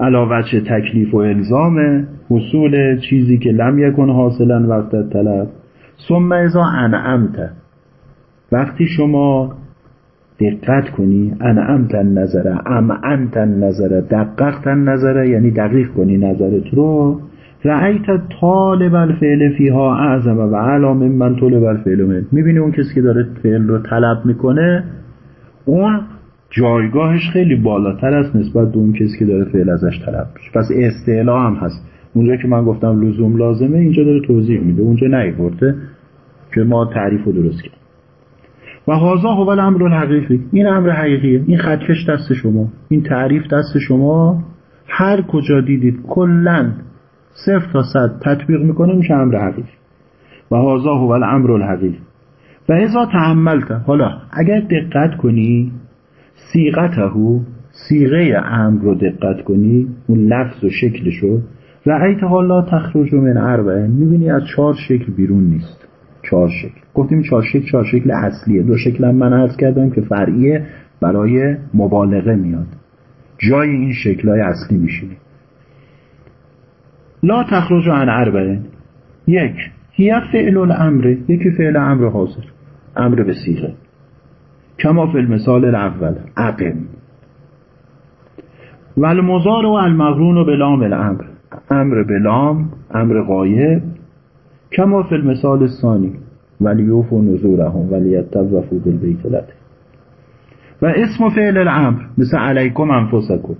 علاوه تکلیف و الزام حصول چیزی که لم یکن حاصلا وقت طلب. ثم ازا انعمت. وقتی شما دقت کنی انعمت نظره امعنت نظره دققت نظره یعنی دقیق کنی نظرت رو. رأیت طالب الفعل فیها اعظم و علا من طالب الفعل می‌بینی اون کسی که داره فعل رو طلب می‌کنه اون جایگاهش خیلی بالاتر است نسبت به اون کسی که داره فعل ازش طلب میشه. پس استعلا هم هست. اونجا که من گفتم لزوم لازمه اینجا داره توضیح میده. اونجا نیورده که ما تعریف رو درست کنیم و هازا هو الامر الحقیقی. این امر حقیقیه. این خطکش دست شما. این تعریف دست شما. هر کجا دیدید کلا صفر تا صد تطبیق می‌کنه میشه امر حقیقی. و هازا هو الامر الحقیقی. و ازا تحملت. حالا اگر دقت کنی سیغته سیغه امر رو دقت کنی اون لفظ و شکلشو. رأیت حالا تخرج من اربعه می‌بینی از چهار شکل بیرون نیست. چهار شکل. گفتیم چهار شکل چهار شکل اصلیه. دو شکل هم من عرض کردم که فرعیه برای مبالغه میاد. جای این شکلهای اصلی میشینه. لا تخرج عن اربعه یک هی فعل الامر. یکی فعل امر حاضر. امر به سیغه. کما فی المثال الاول. اقم و المزار و المغرون و بلام الامر. امر بلام امر غایب. کما فی المثال الثانی. ولیوف و نزورهم ولیتوفو بالبیت لته. و اسم فعل الامر مثل علیکم انفسکم.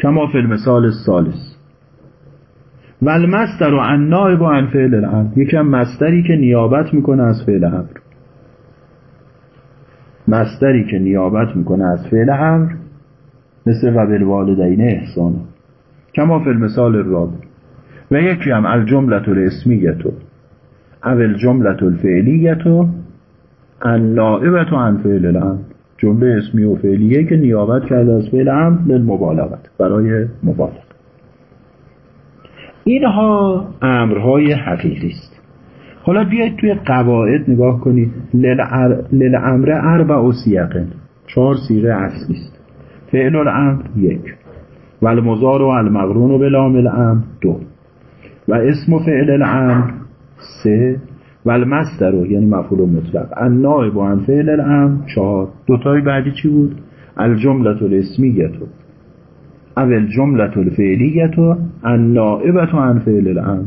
کما فی المثال الثالث. و المستر و النائب عن فعل الامر. یکم مستری که نیابت می‌کنه از فعل امر. مستری که نیابت می‌کنه از فعل امر مثل و بالوالدین احسان. کما فی المثال الرابع و یکی هم الجملت الاسمیتو او الجملت الفعلیتو النائبت عن فعل الامر. جمله اسمی و فعلیه که نیابت کرده از فعل امر للمبالغت. برای مبالغه اینها امرهای حقیقی است. حالا بیاید توی قواعد نگاه کنید لل امر اربع و سیقه چهار سیغه اصلی است. فعل الامر یک. و المزار و المغرون و بلام الامر دو. و اسم فعل الامر سه. و المصدر یعنی مفعول مطلق. النائب و عن فعل الامر چهار. دوتای بعدی چی بود؟ الجملت الاسمیتو او الجملت الفعلیتو النائبت عن فعل الامر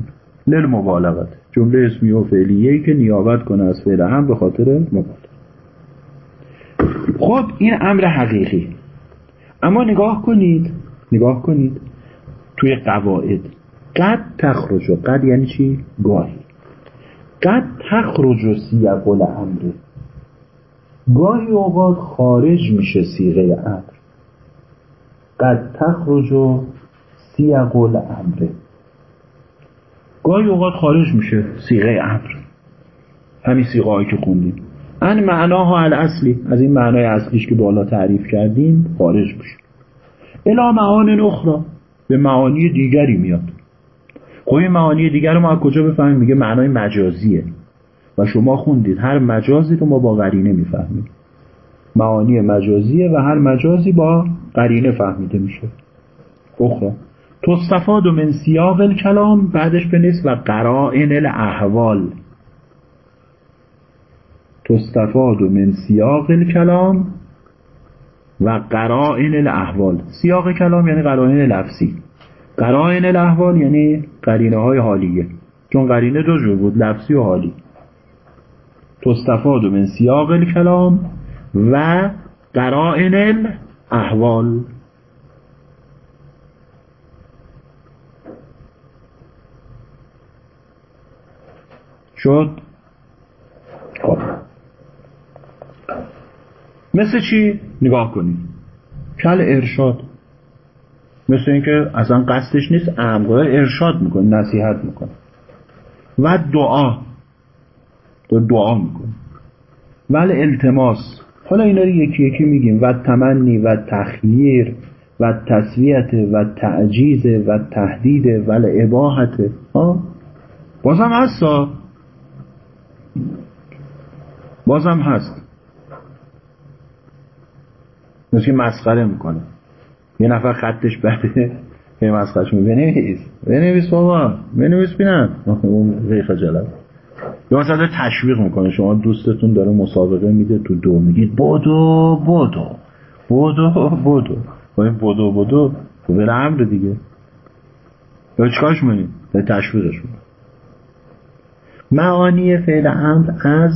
للمبالغت جمله اسمی و فعلیه که نیابت کنه از فعل هم به خاطر مبالغه خب این امر حقیقی. اما نگاه کنید نگاه کنید توی قواعد. قد تخرج و قد یعنی چی؟ گاهی. قد تخرج و سیق گاهی اوقات خارج میشه سیغه امر. قد تخرج و سیق گاهی اوقات خارج میشه. سیغه امر همین سیغه که خوندیم. ان معناها الاصلی. از این معنای اصلیش که بالا تعریف کردیم خارج میشه. الا معان اخرى به معانی دیگری میاد. خب این معانی دیگر رو ما کجا بفهمیم؟ میگه معنای مجازیه. و شما خوندید. هر مجازی رو ما با قرینه می‌فهمیم. معانی مجازیه و هر مجازی با قرینه فهمیده میشه. اخرى تستفاد من سیاق الکلام بعدش بنویس و قرائن الاحوال. تستفاد من سیاق الکلام و قرائن الاحوال. سیاق کلام یعنی قرائن لفظی. قرائن الاحوال یعنی قرینه های حالیه. چون قرینه دو جور بود لفظی و حالی. تستفاد من سیاق الکلام و قرائن الاحوال. شد. خب. مثل چی؟ نگاه کنید کل ارشاد. مثل اینکه اصلا قصدش نیست امرای ارشاد می‌کنه نصیحت می‌کنه. و دعا. تو دعا می‌کنی. ولی التماس. حالا اینا رو یکی یکی میگیم. و تمنی و تخییر و تصویت و تعجیز و تهدید و اباحت ها بازم هستا. بازم هست. مثل مسخره می‌کنه. یه نفر خطش بده یه مسخرش میگه بنویس. بنویس بابا. بنویس بینم. اون غیر خجالت یا مثلا تشویق می‌کنه. شما دوستتون داره مسابقه میده تو دو میگید بودو بودو. بودو بودو. با بودو بودو بله امر دیگه. یا چکارش می‌کنید به تشویقش معانی فعل امر از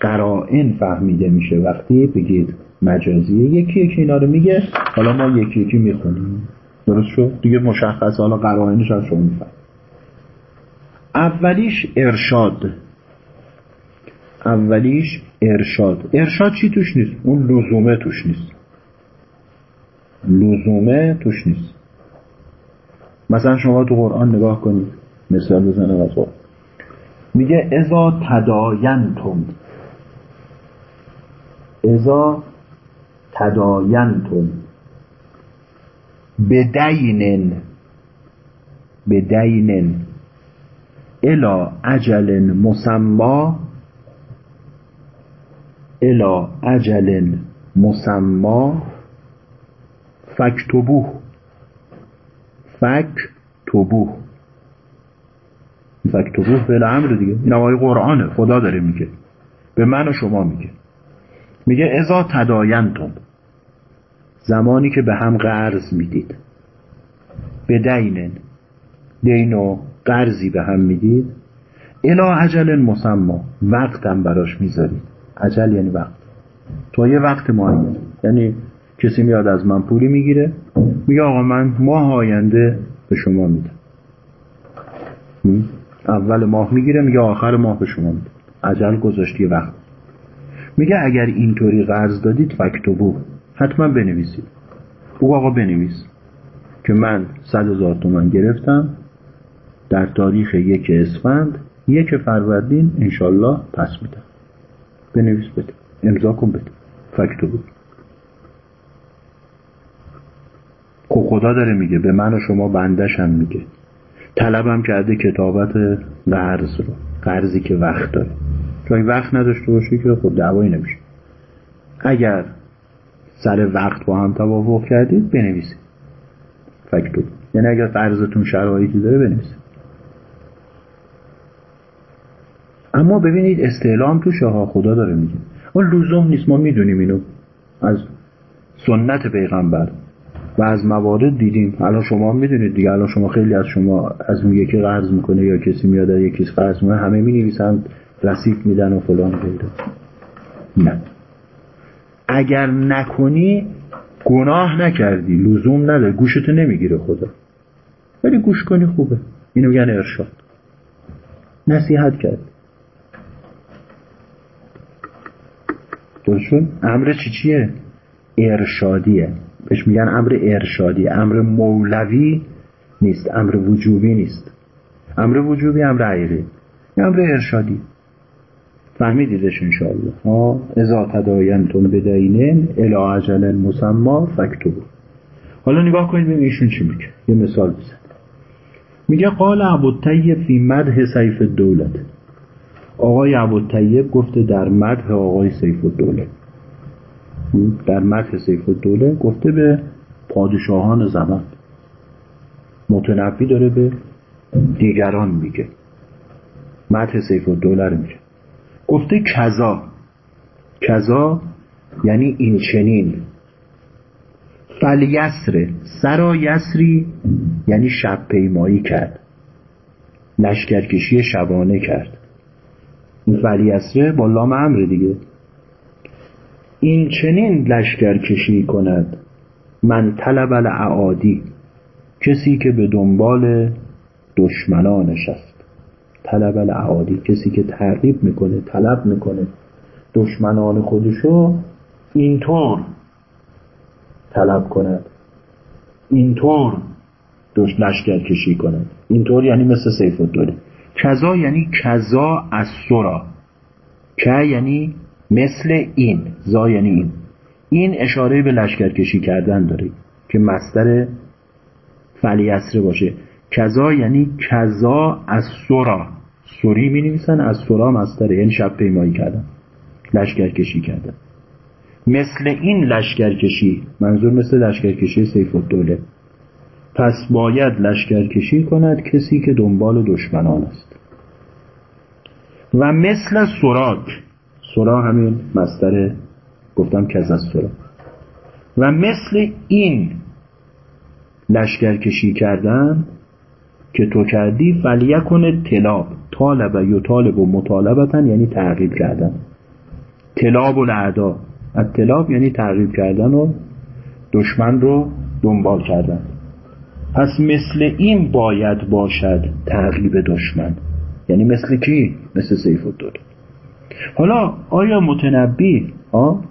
قرائن فهمیده میشه وقتی بگید مجازیه یکی یکی اینا رو میگه حالا ما یکی یکی می‌خونیم. درست شد؟ دیگه مشخص حالا قرائنش از شما میفهم اولیش ارشاد. اولیش ارشاد. ارشاد چی توش نیست؟ اون لزومه توش نیست. لزومه توش نیست. مثلا شما تو قرآن نگاه کنید. مثال بزنم از قرآن. میگه ازا تداینتم. ازا تداینتم. بدینن. بدینن. الا اجل مسما الا اجل مسما فکتبوه. فکتبوه. فکتبوه به امر دیگه. این آقای قرآنه. خدا داره میگه. به من و شما میگه. میگه ازا تداینتم. زمانی که به هم قرض می‌دید. به دینن دین و قرضی به هم می‌دید. الا عجل مسما وقتم براش می‌ذارید. عجل یعنی وقت. تو یه وقت معین یعنی کسی میاد از من پولی می‌گیره. میگه آقا من ماه آینده به شما میدم. اول ماه می‌گیره میگه آخر ماه به شما میدم عجل گذاشتی وقت. میگه اگر اینطوری قرض دادید فکتبو حتما بنویسید. او آقا بنویس. که من صد هزار تومن گرفتم. در تاریخ یک اسفند یک فروردین انشالله پس میدم. بنویس بده. امضا کن بده. فکتبو خب خدا داره میگه. به من و شما بندش هم میگه. طلبم کرده کتابت قرض رو قرضی که وقت داره. چون وقت نداشته باشه که خب دعوایی نمیشه. اگر سر وقت با هم توافق کردید بنویسید. فکتو یعنی اگر قرضتون شرایطی داره بنویسید. اما ببینید استعلام تو ها خدا داره میگه. اون لزوم نیست. ما می‌دونیم اینو از سنت پیغمبر. و از موارد دیدیم. الان شما می‌دونید دیگه. الان شما خیلی از شما از اون یکی قرض می‌کنه یا کسی میاد یکی قرض می‌کنه همه می نویسن رسید میدن و فلان غیره. نه. اگر نکنی گناه نکردی. لزوم نداره. گوشتو نمی‌گیره خدا. ولی گوش کنی خوبه. اینو میگن ارشاد. نصیحت کرد. درشون امر چی چیه؟ ارشادیه. بهش میگن امر ارشادی امر مولوی نیست امر وجوبی نیست. امر وجوبی امر عیری امر ارشادی. فهمیدیدش انشاءالله. ها ازا تداینتون بدینن الا عجل مسما فکتبو حالا نگاه کنید ببینید ایشون چی میگه. یه مثال بزن میگه قال ابوالطیب فی مدح سیف الدولت. آقای ابوالطیب گفته در مدح آقای سیف الدوله در مدح سیف الدوله گفته به پادشاهان زمان. متنفی داره به دیگران میگه. مدح سیف الدوله رو میگه. گفته کذا. کذا یعنی این چنین. فلیسره سرا یسری یعنی شب پیمایی کرد. لشکرکشی شبانه کرد. این فلیسره با لام امر دیگه. این چنین لشکرکشی کند. من طلب الاعادی کسی که به دنبال دشمنانش است طلب الاعادی کسی که تعریب می‌کنه طلب می‌کنه. دشمنان خودشو اینطور طلب کند. اینطور دوش لشکر کشی کند. اینطور یعنی مثل سیف الدوله. کذا یعنی کذا از سرا. که یعنی مثل این زا یعنی این. این اشاره به لشکرکشی کردن داره که مستر فلیسره باشه. کذا یعنی کذا از سرا سوری می نویسن از سرا مستره یعنی شب پیمایی کردن لشکرکشی کردن. مثل این لشکرکشی منظور مثل لشکرکشی سیف الدوله. پس باید لشکرکشی کند کسی که دنبال دشمنان است. و مثل سراک سرا همین مستر گفتم کز از سرا. و مثل این لشکرکشی کردن که تو کردی فلیکن تلاب طالب و طالب و مطالبتن یعنی تعقیب کردن. تلاب و لعدا تلاب یعنی تعقیب کردن و دشمن رو دنبال کردن. پس مثل این باید باشد تعقیب دشمن. یعنی مثل کی؟ مثل سیف الدوله. حالا آیا متنبی آه؟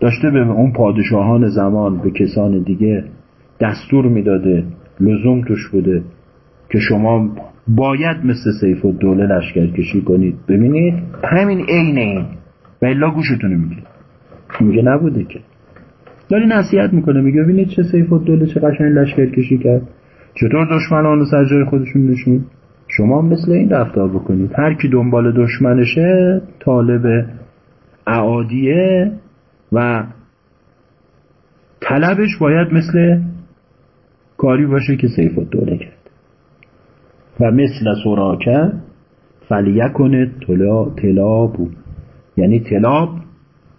داشته به اون پادشاهان زمان به کسان دیگه دستور می‌داده لزوم توش بوده که شما باید مثل سیف و دوله لشکر کشی کنید. ببینید؟ همین عین این. و الا گوشتونه میگه. میگه نبوده که. داری نصیحت می‌کنه میگه ببینید چه سیف و دوله چه قشنگ لشکر کشی کرد. چطور دشمنان رو سر جای خودشون نشون؟ شما مثل این رفتار بکنید. هر کی دنبال دشمنشه طالب اعادیه و طلبش باید مثل کاری باشه که سیف دوله کرد. و مثل سراکه فلیکن تلابو یعنی تلاب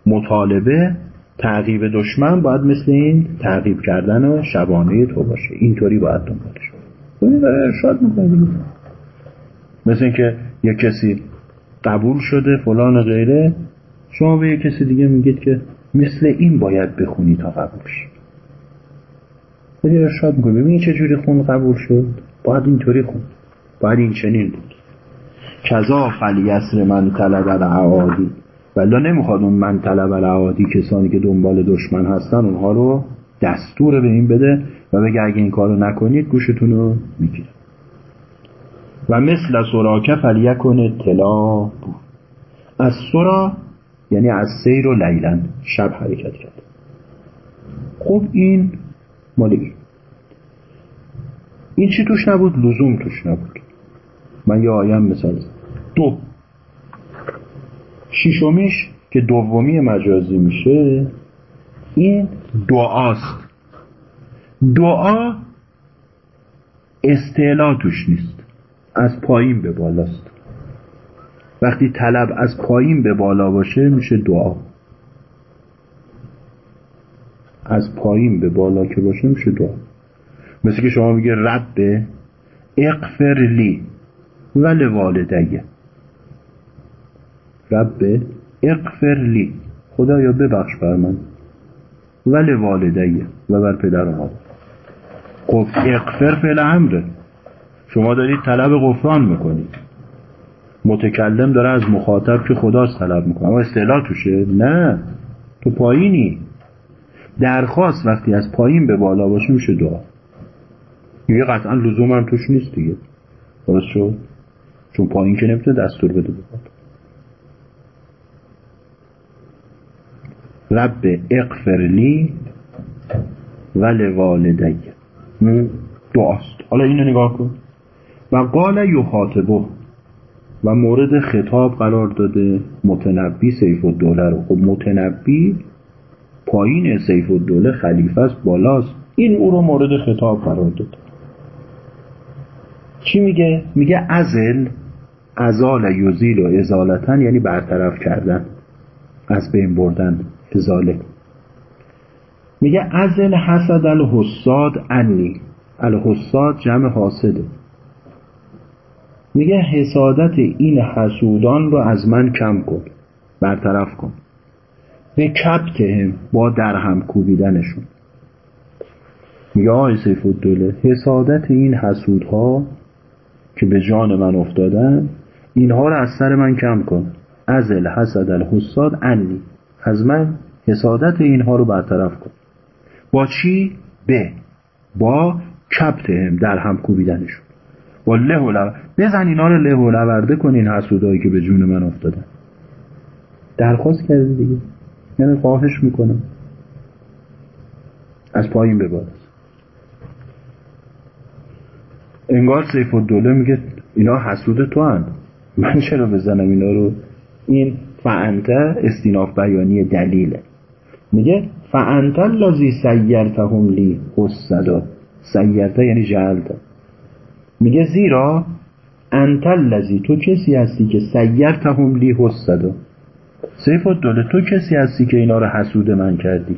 مطالبه تعقیب دشمن باید مثل این تعقیب کردن و شبانه تو باشه. اینطوری باید دنبالش کنید ارشاد می‌کنه مثل اینکه یک کسی قبول شده فلان غیره شما به یک کسی دیگه میگید که مثل این باید بخونی تا قبول شی. ولی ارشاد می‌کنه ببینی چه جوری خون قبول شد. باید اینطوری خون باید این چنین بود. کذا فلیسر من طلب العادی. ولی نمی‌خواد اون من طلب العادی کسانی که دنبال دشمن هستن اونها رو دستور به این بده و بگه اگه این کارو نکنید گوشتون رو می‌گیره و مثل سراکه فلیکن تلا بود از سرا یعنی از سیر و لیلن شب حرکت کرد. خب این مالی این چی توش نبود؟ لزوم توش نبود. من یه آیم مثال دو. شیشمیش که دومی مجازی میشه این دعاست. دعا استعلا توش نیست. از پایین به بالاست. وقتی طلب از پایین به بالا باشه میشه دعا. از پایین به بالا که باشه میشه دعا. مثل که شما میگه رب اقفر لی ول والدیه رب اقفر لی. خدایا ببخش بر من. ول والدیه و بر پدر و مادر خب اقفر فعل امره شما دارید طلب غفران می‌کنید. متکلم داره از مخاطب که خداست طلب می‌کنه. اما استعلا توشه؟ نه. تو پایینی. درخواست وقتی از پایین به بالا باشه میشه دعا. یه قطعا لزوم هم توش نیست دیگه. درست شد؟ چون پایین که نمی‌تونه دستور بده بخواد. رب اقفرلی ول والدی دعاست. حالا اینو نگاه کن. و قال یخاطبه. و مورد خطاب قرار داده. متنبی سیف الدوله رو. خب متنبی پایین سیف الدوله خلیفه است بالاست. این او رو مورد خطاب قرار داده. چی میگه؟ میگه ازل ازال یزیل و ازالتن یعنی برطرف کردن. از بین بردن. ازاله. میگه ازل حسد الحساد انی. الحساد جمع حاسده. میگه حسادت این حسودان رو از من کم کن برطرف کن. به کبتهم با درهم کوبیدنشون. میگه آقای سیف الدوله حسادت این حسودها که به جان من افتادن اینها رو از سر من کم کن. ازل حسد الحساد انی. از من حسادت اینها رو برطرف کن. با چی؟ به. با کبتهم در هم کوبیدنشون. با له و بزن اینا رو له و لورده کنین حسودایی که به جون من افتادن درخواست کردی دیگه. یعنی خواهش می‌کنم. از پایین به بالاست انگار سیف الدوله میگه اینا حسود تو هن. من چرا بزنم اینا رو؟ این فعنته استیناف بیانی دلیله. میگه فعنت لازی سیرتهم لی حسدا. سیرته یعنی جلده میگه زیرا انت لذی تو کسی هستی که سیرتهم لی حسدا سیف الدوله تو کسی هستی که اینا رو حسود من کردی.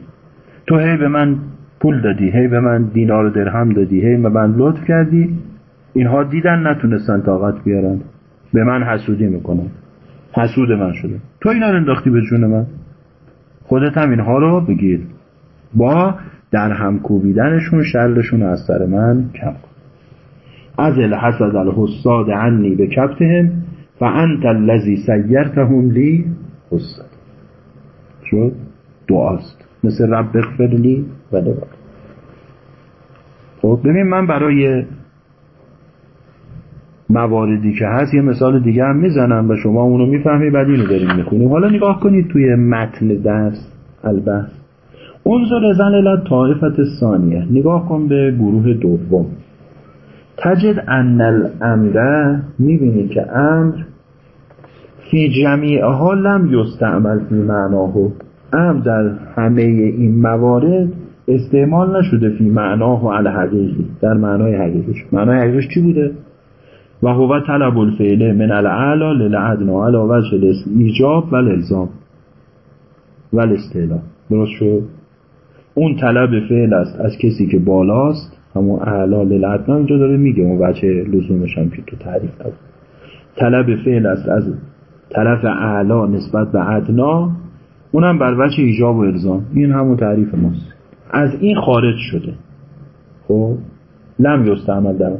تو هی به من پول دادی هی به من دینار درهم دادی هی به من لطف کردی. اینها دیدن نتونستن طاقت بیارن. به من حسودی می‌کنن. حسود من شده. تو اینا رو انداختی به جون من. خودت هم اینها رو بگیر. با در هم کوبیدنشون شرشون از سر من کم کن. از الحسد الحساد عنی به کبتهم فانت الذی سیرتهم لی حسد. شد؟ دعاست. مثل رب اغفر و خب ببین من برای مواردی که هست یه مثال دیگه هم می‌زنم و شما اونو می‌فهمی بعد اینو داریم می‌خونیم. حالا نگاه کنید توی متن درس البته انظر زن طائفت ثانیه نگاه کن به گروه دوم. تجد ان الامر می‌بینی که امر فی جمیعها لم یستعمل فی معناه امر در همه این موارد استعمال نشده فی معناه و علی حقیقی در معنای حقیقیش. معنای حقیقیش چی بوده؟ و هو طلب الفعل من الاعلا للعدنا علا وجه ایجاب و الزام و الاستعلا. درست شد؟ اون طلب فعل است از کسی که بالاست. همون اعلا للعدنا اینجا داره میگه اون وجه لزومش هم که تو تعریف نبود. طلب فعل است از طرف اعلا نسبت به عدنا اونم بر وجه ایجاب و الزام این همون تعریف ماست. از این خارج شده. خب؟ لم یستعمل در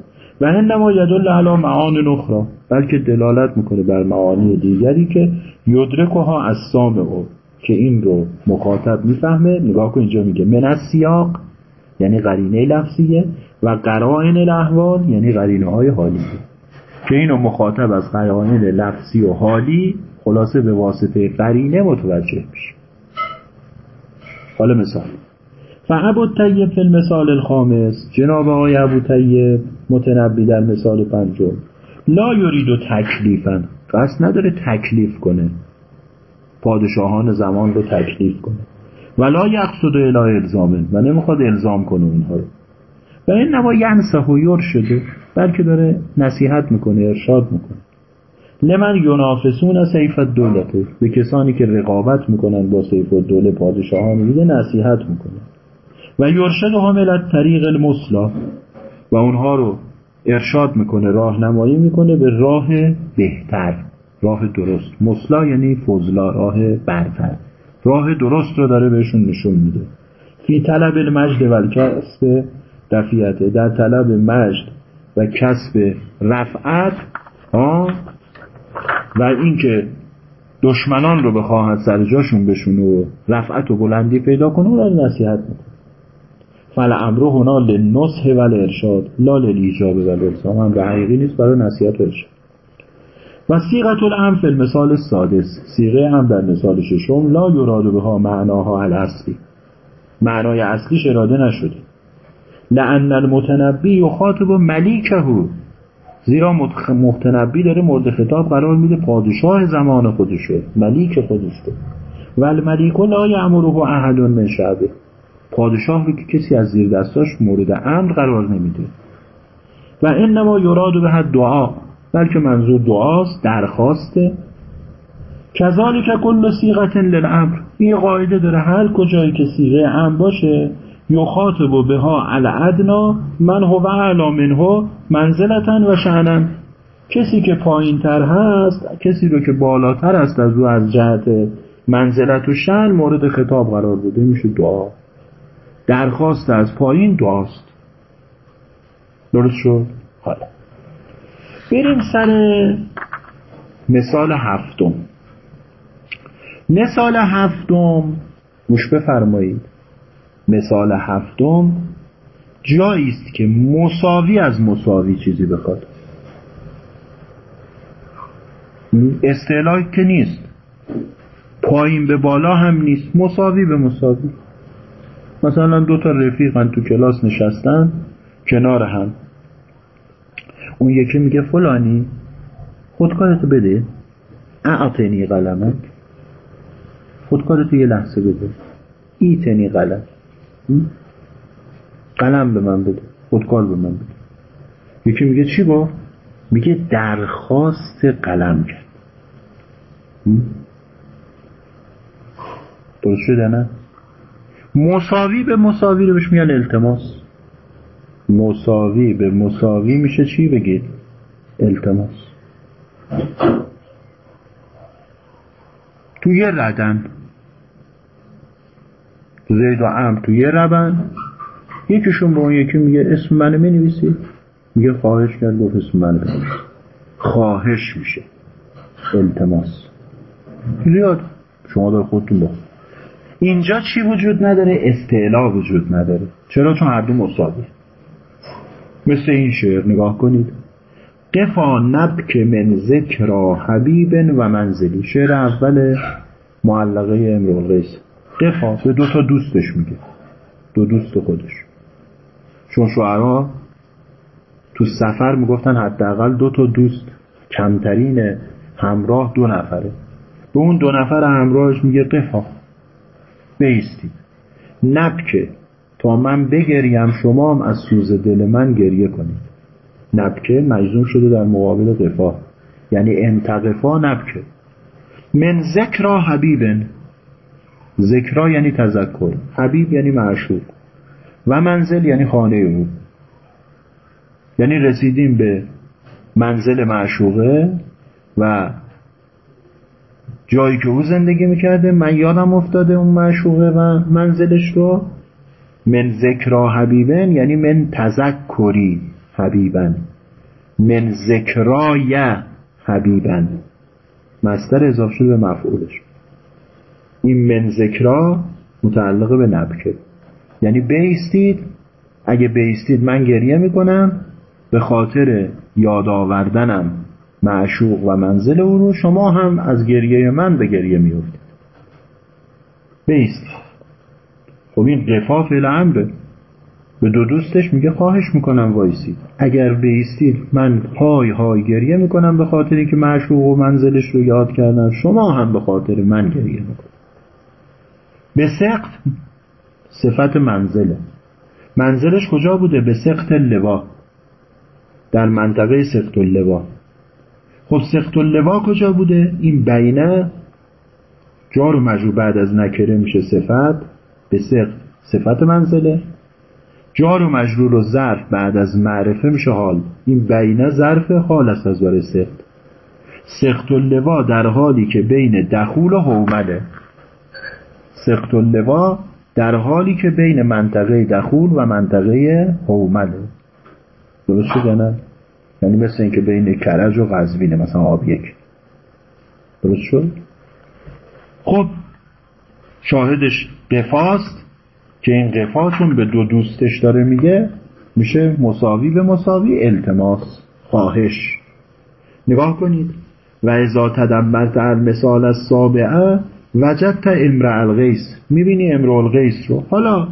و انما یدل علی معان اخرى بلکه دلالت می‌کنه بر معانی دیگری که یدرکها از او که این رو مخاطب می‌فهمه. نگاه کن اینجا میگه. من از سیاق یعنی قرینه لفظیه و قرائن الاحوال یعنی قرینه های حالیه که اینو مخاطب از قرائن لفظی و حالی خلاصه به واسطه قرینه متوجه میشه. حالا مثال. فعبو طیب فی المثال الخامس. جناب آقای ابو طیب متنبی در مثال پنجم. لا یرید و تکلیفا. قصد نداره تکلیف کنه. پادشاهان زمان رو تکلیف کنه. ولا یقصد الی الزامن و نمی‌خواد الزام کنه اونها رو. و این نما ینسه و شده بلکه داره نصیحت می‌کنه ارشاد می‌کنه. لمن ینافسون سیف دولته به کسانی که رقابت می‌کنن با سیف الدوله پادشاهان میده نصیحت می‌کنه. و یرشد حامل طریق المسلا و اونها رو ارشاد می‌کنه راهنمایی می‌کنه به راه بهتر راه درست. مسلا یعنی فضلا راه برتر. راه درست رو داره بهشون نشون میده. فی طلب المجد و کسب رفیته در طلب مجد و کسب رفعت و اینکه دشمنان رو بخواهد سر جاشون بشونه و رفعت و بلندی پیدا کنه رو نصیحت می‌کنه. فل امرو هنا لنصح و ارشاد لا للیجاب و الالزام هم به حقیقی نیست برای نصیحت و ارشاد. و سیغت الام فی المثال سادس سیغه هم در مثال ششم لا یراد بها معناها الاصلی. معنای اصلیش اراده نشده. لان المتنبی یخاطب ملیکه. زیرا متنبی داره مورد خطاب قرار میده پادشاه زمان خودشه. ملیک خودشه. و الملیک لا یعمره احد من شعبه. پادشاه رو که کسی از زیر دستاش مورد امر قرار نمیده. و انما یراد به دعا بلکه منظور دعاست درخواسته. کذالک کل سیغت للامر. این قاعده داره هر کجایی که سیغه امر باشه یخاطب بها الادنا من هو اعلا منه منزلتا و شعنن کسی که پایین تر هست کسی رو که بالاتر است از او از جهت منزلت و شن مورد خطاب قرار بوده میشه دعا. درخواست از پایین دعاست. درست شد؟ حالا بریم سر مثال هفتم. مثال هفتم گوش بفرمایید. مثال هفتم جایی است که مساوی از مساوی چیزی بخواد. استعلاک که نیست. پایین به بالا هم نیست مساوی به مساوی. مثلا دو تا رفیقن تو کلاس نشستن کنار هم. اون یکی میگه فلانی. خودکارتو بده. اعطنی قلمک. خودکارتو یه لحظه بده. ایتنی قلم. قلم به من بده. خودکار به من بده. یکی میگه چی با؟ میگه درخواست قلم کرد. درست شده نه؟ مساوی به مساوی رو بهش میگن التماس. مساوی به مساوی میشه چی بگید؟ التماس. تو یه ردن زید و ام تو یه ربن. یکیشون به اون یکی میگه اسم منو می‌نویسی. میگه خواهش کرد گفت اسم منو بنویس خواهش میشه. التماس. زیاد. شما دار خودتون بخون. اینجا چی وجود نداره؟ استعلا وجود نداره. چرا؟ چون هر دو مساوی مثل این شعر نگاه کنید. قفا نبک من ذکرا حبیب و منزلی شعر اول معلقه امرول قیس قفا به دو تا دوستش میگه. دو دوست خودش. چون شعرها تو سفر می‌گفتن حداقل دو تا دوست کمترین همراه دو نفره. به اون دو نفر همراهش میگه قفا بیستید نبکه تا من بگریم شما هم از سوز دل من گریه کنید نبکه مجزوم شده در مقابل قفا. یعنی انتقفا نبکه. من ذکرا حبیبن. ذکرا یعنی تذکر. حبیب یعنی معشوق. و منزل یعنی خانه او. یعنی رسیدیم به منزل معشوقه و جایی که او زندگی می‌کرده من یادم افتاده اون معشوقه و منزلش رو. من ذکرا حبیبن یعنی من تذکری حبیبن. من ذکرای حبیبن. مستر اضافه شده به مفعولش. این من ذکرا متعلق به نبکه. یعنی بیستید. اگه بیستید من گریه می‌کنم به خاطر یاد آوردنم معشوق و منزل او رو شما هم از گریه من به گریه میفتید بیستید. خب این قفا فعل امره. به دو دوستش میگه خواهش می‌کنم وایسید اگر بیستید من های های گریه می‌کنم به خاطر که معشوق و منزلش رو یاد کردم. شما هم به خاطر من گریه می‌کنم به سقط صفت منزله. منزلش کجا بوده؟ به سقط لوا در منطقه سقط لوا خب سقط لوا کجا بوده؟ این بینه جار و مجرور بعد از نکره میشه صفت. به سقط صفت منزله. جار و مجرور و ظرف بعد از معرفه میشه حال. این بینه ظرف حال است از برای سخت سخت لوا در حالی که بین دخول و حومله سخت لوا در حالی که بین منطقه دخول و منطقه حومله درست شده نه؟ یعنی مثل اینکه بین کرج و غزوینه مثلا آب یک. درست شد؟ خب شاهدش قفاست که این قفاتون به دو دوستش داره میگه میشه مساوی به مساوی التماس خواهش. نگاه کنید. و ازا تدبرت المثال از سابعه وجدت امرع الغیس می‌بینی امرع الغیس رو؟ حالا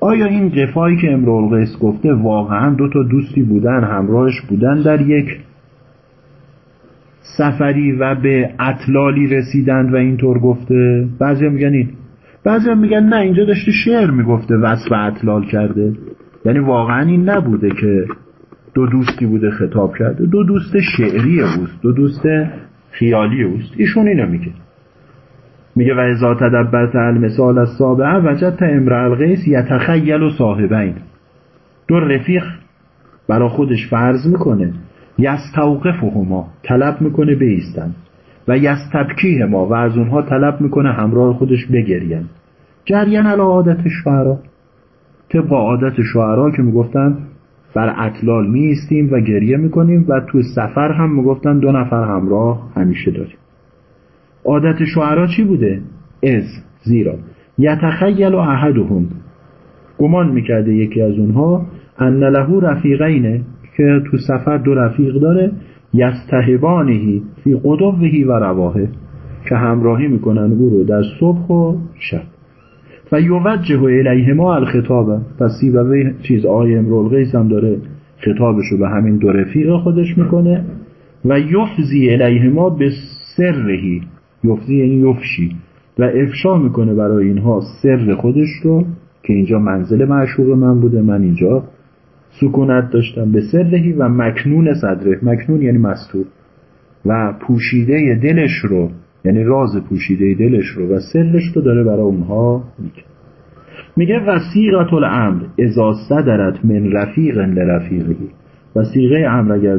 آیا این قفایی که امرع الغیس گفته واقعا دو تا دوستی بودن همراهش بودن در یک سفری و به اطلالی رسیدند و اینطور گفته. بعضی میگن این. بعضی میگن نه اینجا داشته شعر می‌گفته وصف اطلال کرده. یعنی واقعا این نبوده که دو دوستی بوده خطاب کرده. دو دوست شعری اوست دو دوست خیالی اوست. ایشون اینو میگه. میگه و ازا تدبرت المثال از سابعه وجدت امرع الغیس یتخیل و صاحبین. دو رفیق برا خودش فرض می‌کنه. یستوقفهما طلب می‌کنه بیستن. و یستبکیه ما و از اونها طلب می‌کنه همراه خودش بگرین. جریان علا عادت شعرا. طبق عادت شعرا که می‌گفتن بر اطلال میستیم و گریه می‌کنیم و تو سفر هم می‌گفتن دو نفر همراه همیشه داریم. عادت شعرا چی بوده؟ از زیرا. یتخیل و احدهم. گمان می‌کرده یکی از اونها ان له رفیقین که تو سفر دو رفیق داره یستهبانهی فی قدوهی و رواهه که همراهی می‌کنن او رو در صبح و شب. و یوجه الیهما الخطابه و سیبوی چیز آقای امرول غیس هم داره خطابش رو به همین دو رفیق خودش می‌کنه. و یفزی الیهما به سرهی یفزی یعنی یفشی. و افشا می‌کنه برای اینها سر خودش رو که اینجا منزل معشوق من بوده من اینجا سکونت داشتم به سرهی و مکنون صدره. مکنون یعنی مستور. و پوشیده دلش رو یعنی راز پوشیده دلش رو و سرش رو داره برای اونها میگه میگه وسیقت الامر ازا صدرت من رفیق لرفیقی وسیقه امر اگر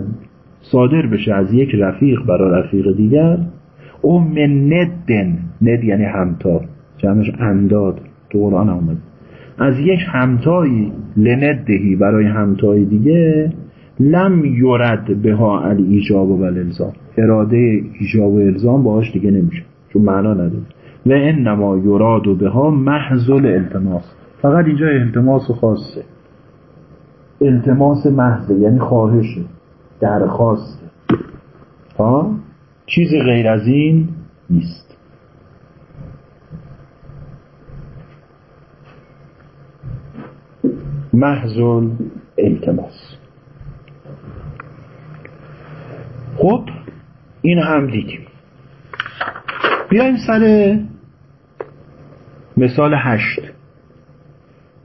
صادر بشه از یک رفیق برای رفیق دیگر او من ندن ند یعنی همتا. جمعش انداد. تو قرآن آمد. از یک همتایی لندهی برای همتای دیگه لم یورد به ها ایجاب و الزام اراده ایجاب و الزام باهاش دیگه نمیشه چون معنا نداره. و انما یراد و به ها محضل التماس. فقط اینجا التماس خاصه التماس محضه یعنی خواهشه درخواسته. ها؟ چیزی غیر از این نیست. محضل التماس. خب این هم دیدیم. بیایم سر مثال هشت.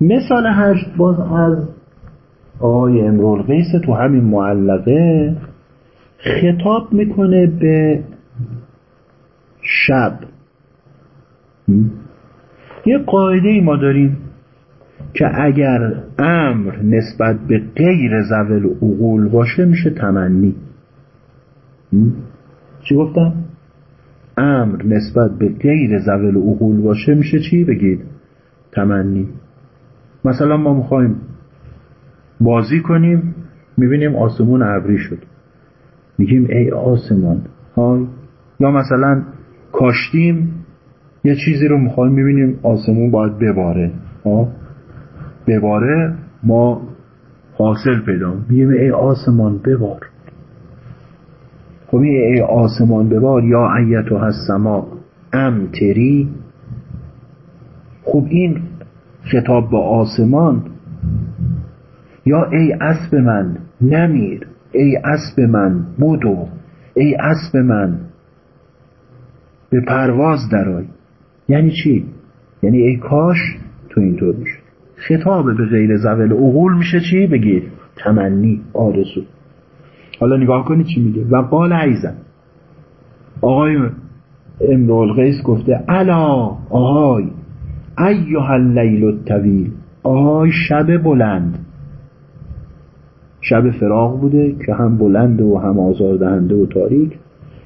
مثال هشت باز از آقای امرول قیس تو همین معلقه خطاب می‌کنه به شب. یه قاعده ای ما داریم. که اگر امر نسبت به غیر زول عقول باشه میشه تمنی. چی گفتم؟ امر نسبت به غیر زول عقول باشه میشه چی بگید؟ تمنی. مثلا ما می‌خوایم بازی کنیم می‌بینیم آسمون ابری شد. میگیم ای آسمان های. یا مثلا کاشتیم یه چیزی رو می‌خوایم می‌بینیم آسمون باید بباره. ها بباره ما حاصل پیدا میگیم ای آسمان ببار. خب ای آسمان ببار یا ایتو هستما امتری خب این خطاب با آسمان یا ای اسب من نمیر ای اسب من بودو ای اسب من به پرواز درای یعنی چی؟ یعنی ای کاش تو اینطور میشه. خطاب به غیر زول عقول میشه چی؟ بگید تمنی آرزو. حالا نگاه کنید چی میگه. و قال عیزن. آقای امرول غیس گفته الا آهای ایها اللیل الطویل. آهای شب بلند. شب فراغ بوده که هم بلند و هم آزاردهنده و تاریک.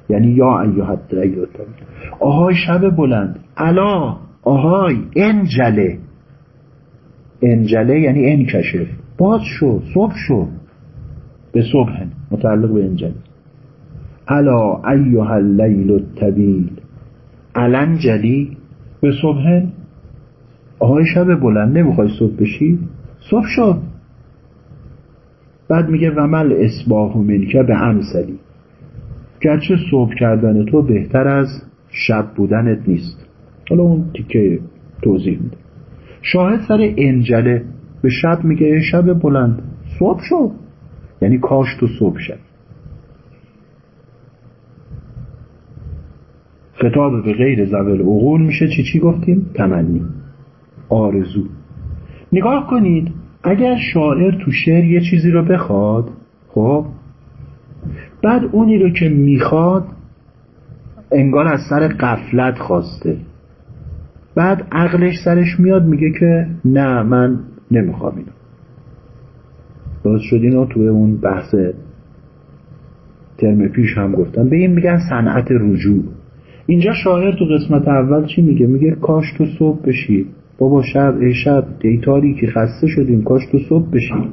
یعنی یا ایها اللیل الطویل. آهای شب بلند. الا آهای انجله. انجله یعنی انکشف باز شو صبح شو. به صبح متعلق به انجله. الا ایها اللیل الطویل. الانجلی به صبح؟ آهای شب بلند نمی‌خوای صبح بشی؟ صبح شو. بعد میگه ومل اصباح و منکه به امثلی. گرچه صبح کردن تو بهتر از شب بودنت نیست. حالا اون تیکه توضیح میده. شاهد سر انجله. به شب میگه شب بلند. صبح شو یعنی کاش تو صبح شد. خطاب به غیر زول عقول میشه. چی چی گفتیم؟ تمنی. آرزو. نگاه کنید اگر شاعر تو شعر یه چیزی رو بخواد خب بعد اونی رو که می‌خواد انگار از سر قفلت خواسته. بعد عقلش سرش میاد میگه که نه من نمی‌خوام اینو. درست شد اینو توی اون بحث ترم پیش هم گفتم. به این میگن صنعت رجوع. اینجا شاعر تو قسمت اول چی میگه؟ میگه کاش تو صبح بشی. بابا شب ای شب دیتاری که خسته شدیم کاش تو صبح بشی.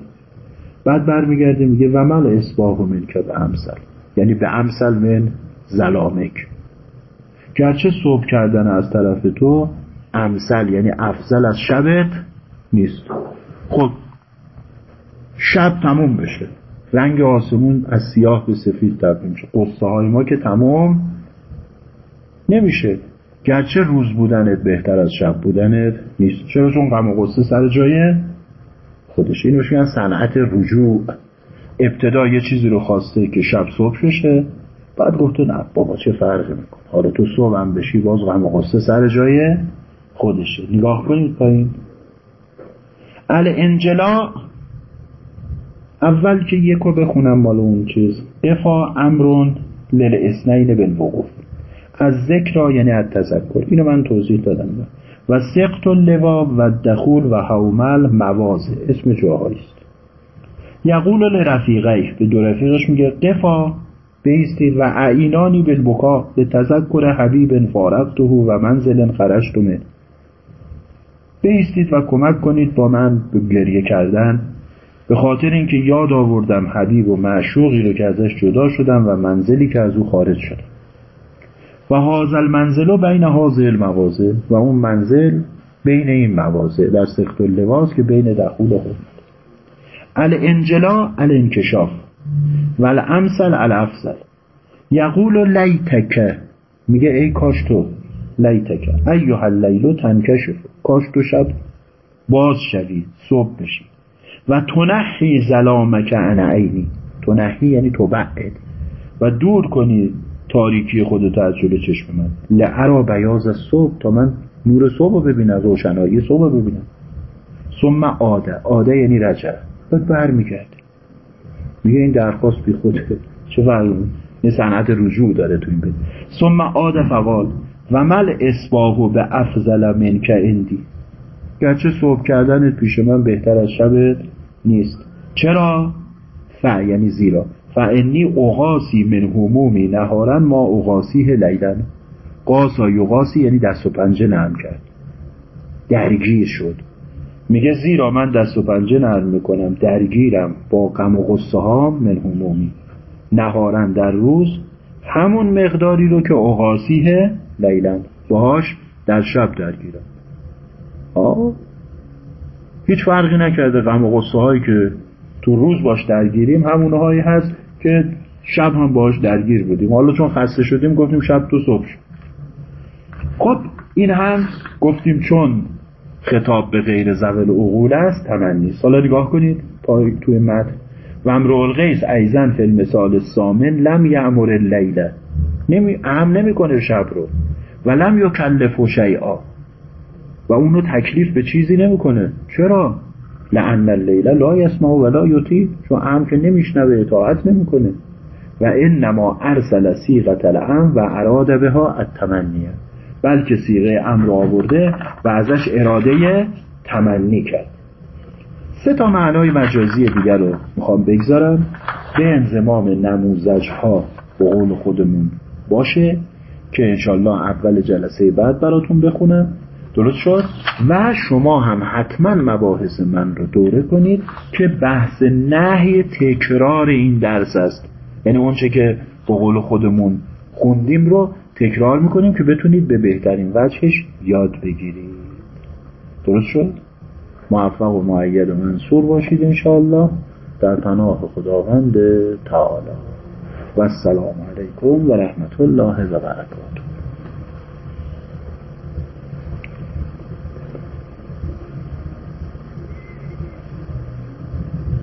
بعد برمیگرده میگه و مل اصباح و به امثل. یعنی به امثل من زلامک. گرچه صبح کردن از طرف تو امثل یعنی افضل از شبت نیست. خب شب تموم بشه. رنگ آسمون از سیاه به سفید تبدیل میشه. قصه های ما که تمام نمیشه. گرچه روز بودنت بهتر از شب بودنت نیست. چرا؟ چون غم و قصه سر جای خودش اینو میگن صنعت رجوع. ابتدا یه چیزی رو خواسته که شب صبح بشه بعد گفته نه بابا چه فرقی میکن حالا تو صبح هم بشی باز غم و قصه سر جای خودشه نگاه کنید پایین. انجلا اول که یکو بخونم مال اون چیز. افا امرون لل اسنین بالوقوف. از ذکر یعنی از تذکر. اینو من توضیح دادم. و سقط لوا و دخول و حومل موازه اسم جاهایی است. یقول لرفیقه به دو رفیقش میگه قفا بیستید و اعینانی بالبکا به تذکر حبیب فارقته و منزل خرجتمه بیستید و کمک کنید با من به گریه کردن. به خاطر اینکه یاد آوردم حبیب و معشوقی رو که ازش جدا شدم و منزلی که از او خارج شدم و حاضل منزل بین حاضر الموازه و اون منزل بین این موازه در سخت لباس که بین دخول و خود الانجلا الانکشاف و الامثل الافضل. یقول لیتک. میگه ای کاش تو لیتک. ایوه اللیلو تنکشف. کاش تو شب باز شوی صبح بشی و تنحی ظلامک عن عینی. تنحی یعنی بعد و دور کنی تاریکی خودت از جلو چشم من. لعرا بیاز از صبح تا من نور صبح ببینم روشنایی صبح ببینم. ثم عاده. عاده یعنی رجع. بعد بر میگرد میگه این درخواست بی خوده چه فرقی یه صنعت رجوع داره تو این بید ثم عاده فقال و مل اسباهو به افضل من که اندی. گرچه صبح کردنت پیش من بهتر از شبت نیست. چرا؟ ف یعنی زیرا. فانی اغاسی من همومی نهارن ما اغاسیه لیلن. قاسا یغاسی یعنی دست و پنجه نرم کرد. درگیر شد. میگه زیرا من دست و پنجه نرم می‌کنم درگیرم با غم و غصه ها من همومی نهارن در روز همون مقداری رو که اغاسیه لیلن باهاش در شب درگیرم. آه. هیچ فرقی نکرده غم و غصه هایی که تو روز باش درگیریم همونهایی هست که شب هم باش درگیر بودیم. حالا چون خسته شدیم گفتیم شب تو صبح. شد خب این هم گفتیم چون خطاب به غیر زول عقول است تمنی حالا نگاه کنید توی متن. و امر الغیس ایزن فی المثال سامن لم یعمر اللیله نمی اهم نمی‌کنه شب رو. و لم یکلف شیئا. و اونو تکلیف به چیزی نمی‌کنه. چرا؟ لعن اللیل لا یسمع ولا یطیع. چون ام که نمیشنوه اطاعت نمی‌کنه. و انما ارسل سیغت الام و اراد بها التمنیه بلکه سیغه امر آورده و ازش اراده تمنی کرد. سه تا معنای مجازی دیگر رو می‌خوام بگذارم. به انزمام نموزج ها به قول خودمون باشه که انشالله اول جلسه بعد براتون بخونم. درست شد؟ و شما هم حتما مباحث من رو دوره کنید که بحث نهی تکرار این درس است. یعنی اونچه که به قول خودمون خوندیم رو تکرار می‌کنیم که بتونید به بهترین وجهش یاد بگیرید. درست شد؟ موفق و معید و منصور باشید انشاءالله. در پناه خداوند تعالی. و السلام علیکم و رحمت الله و برکاته.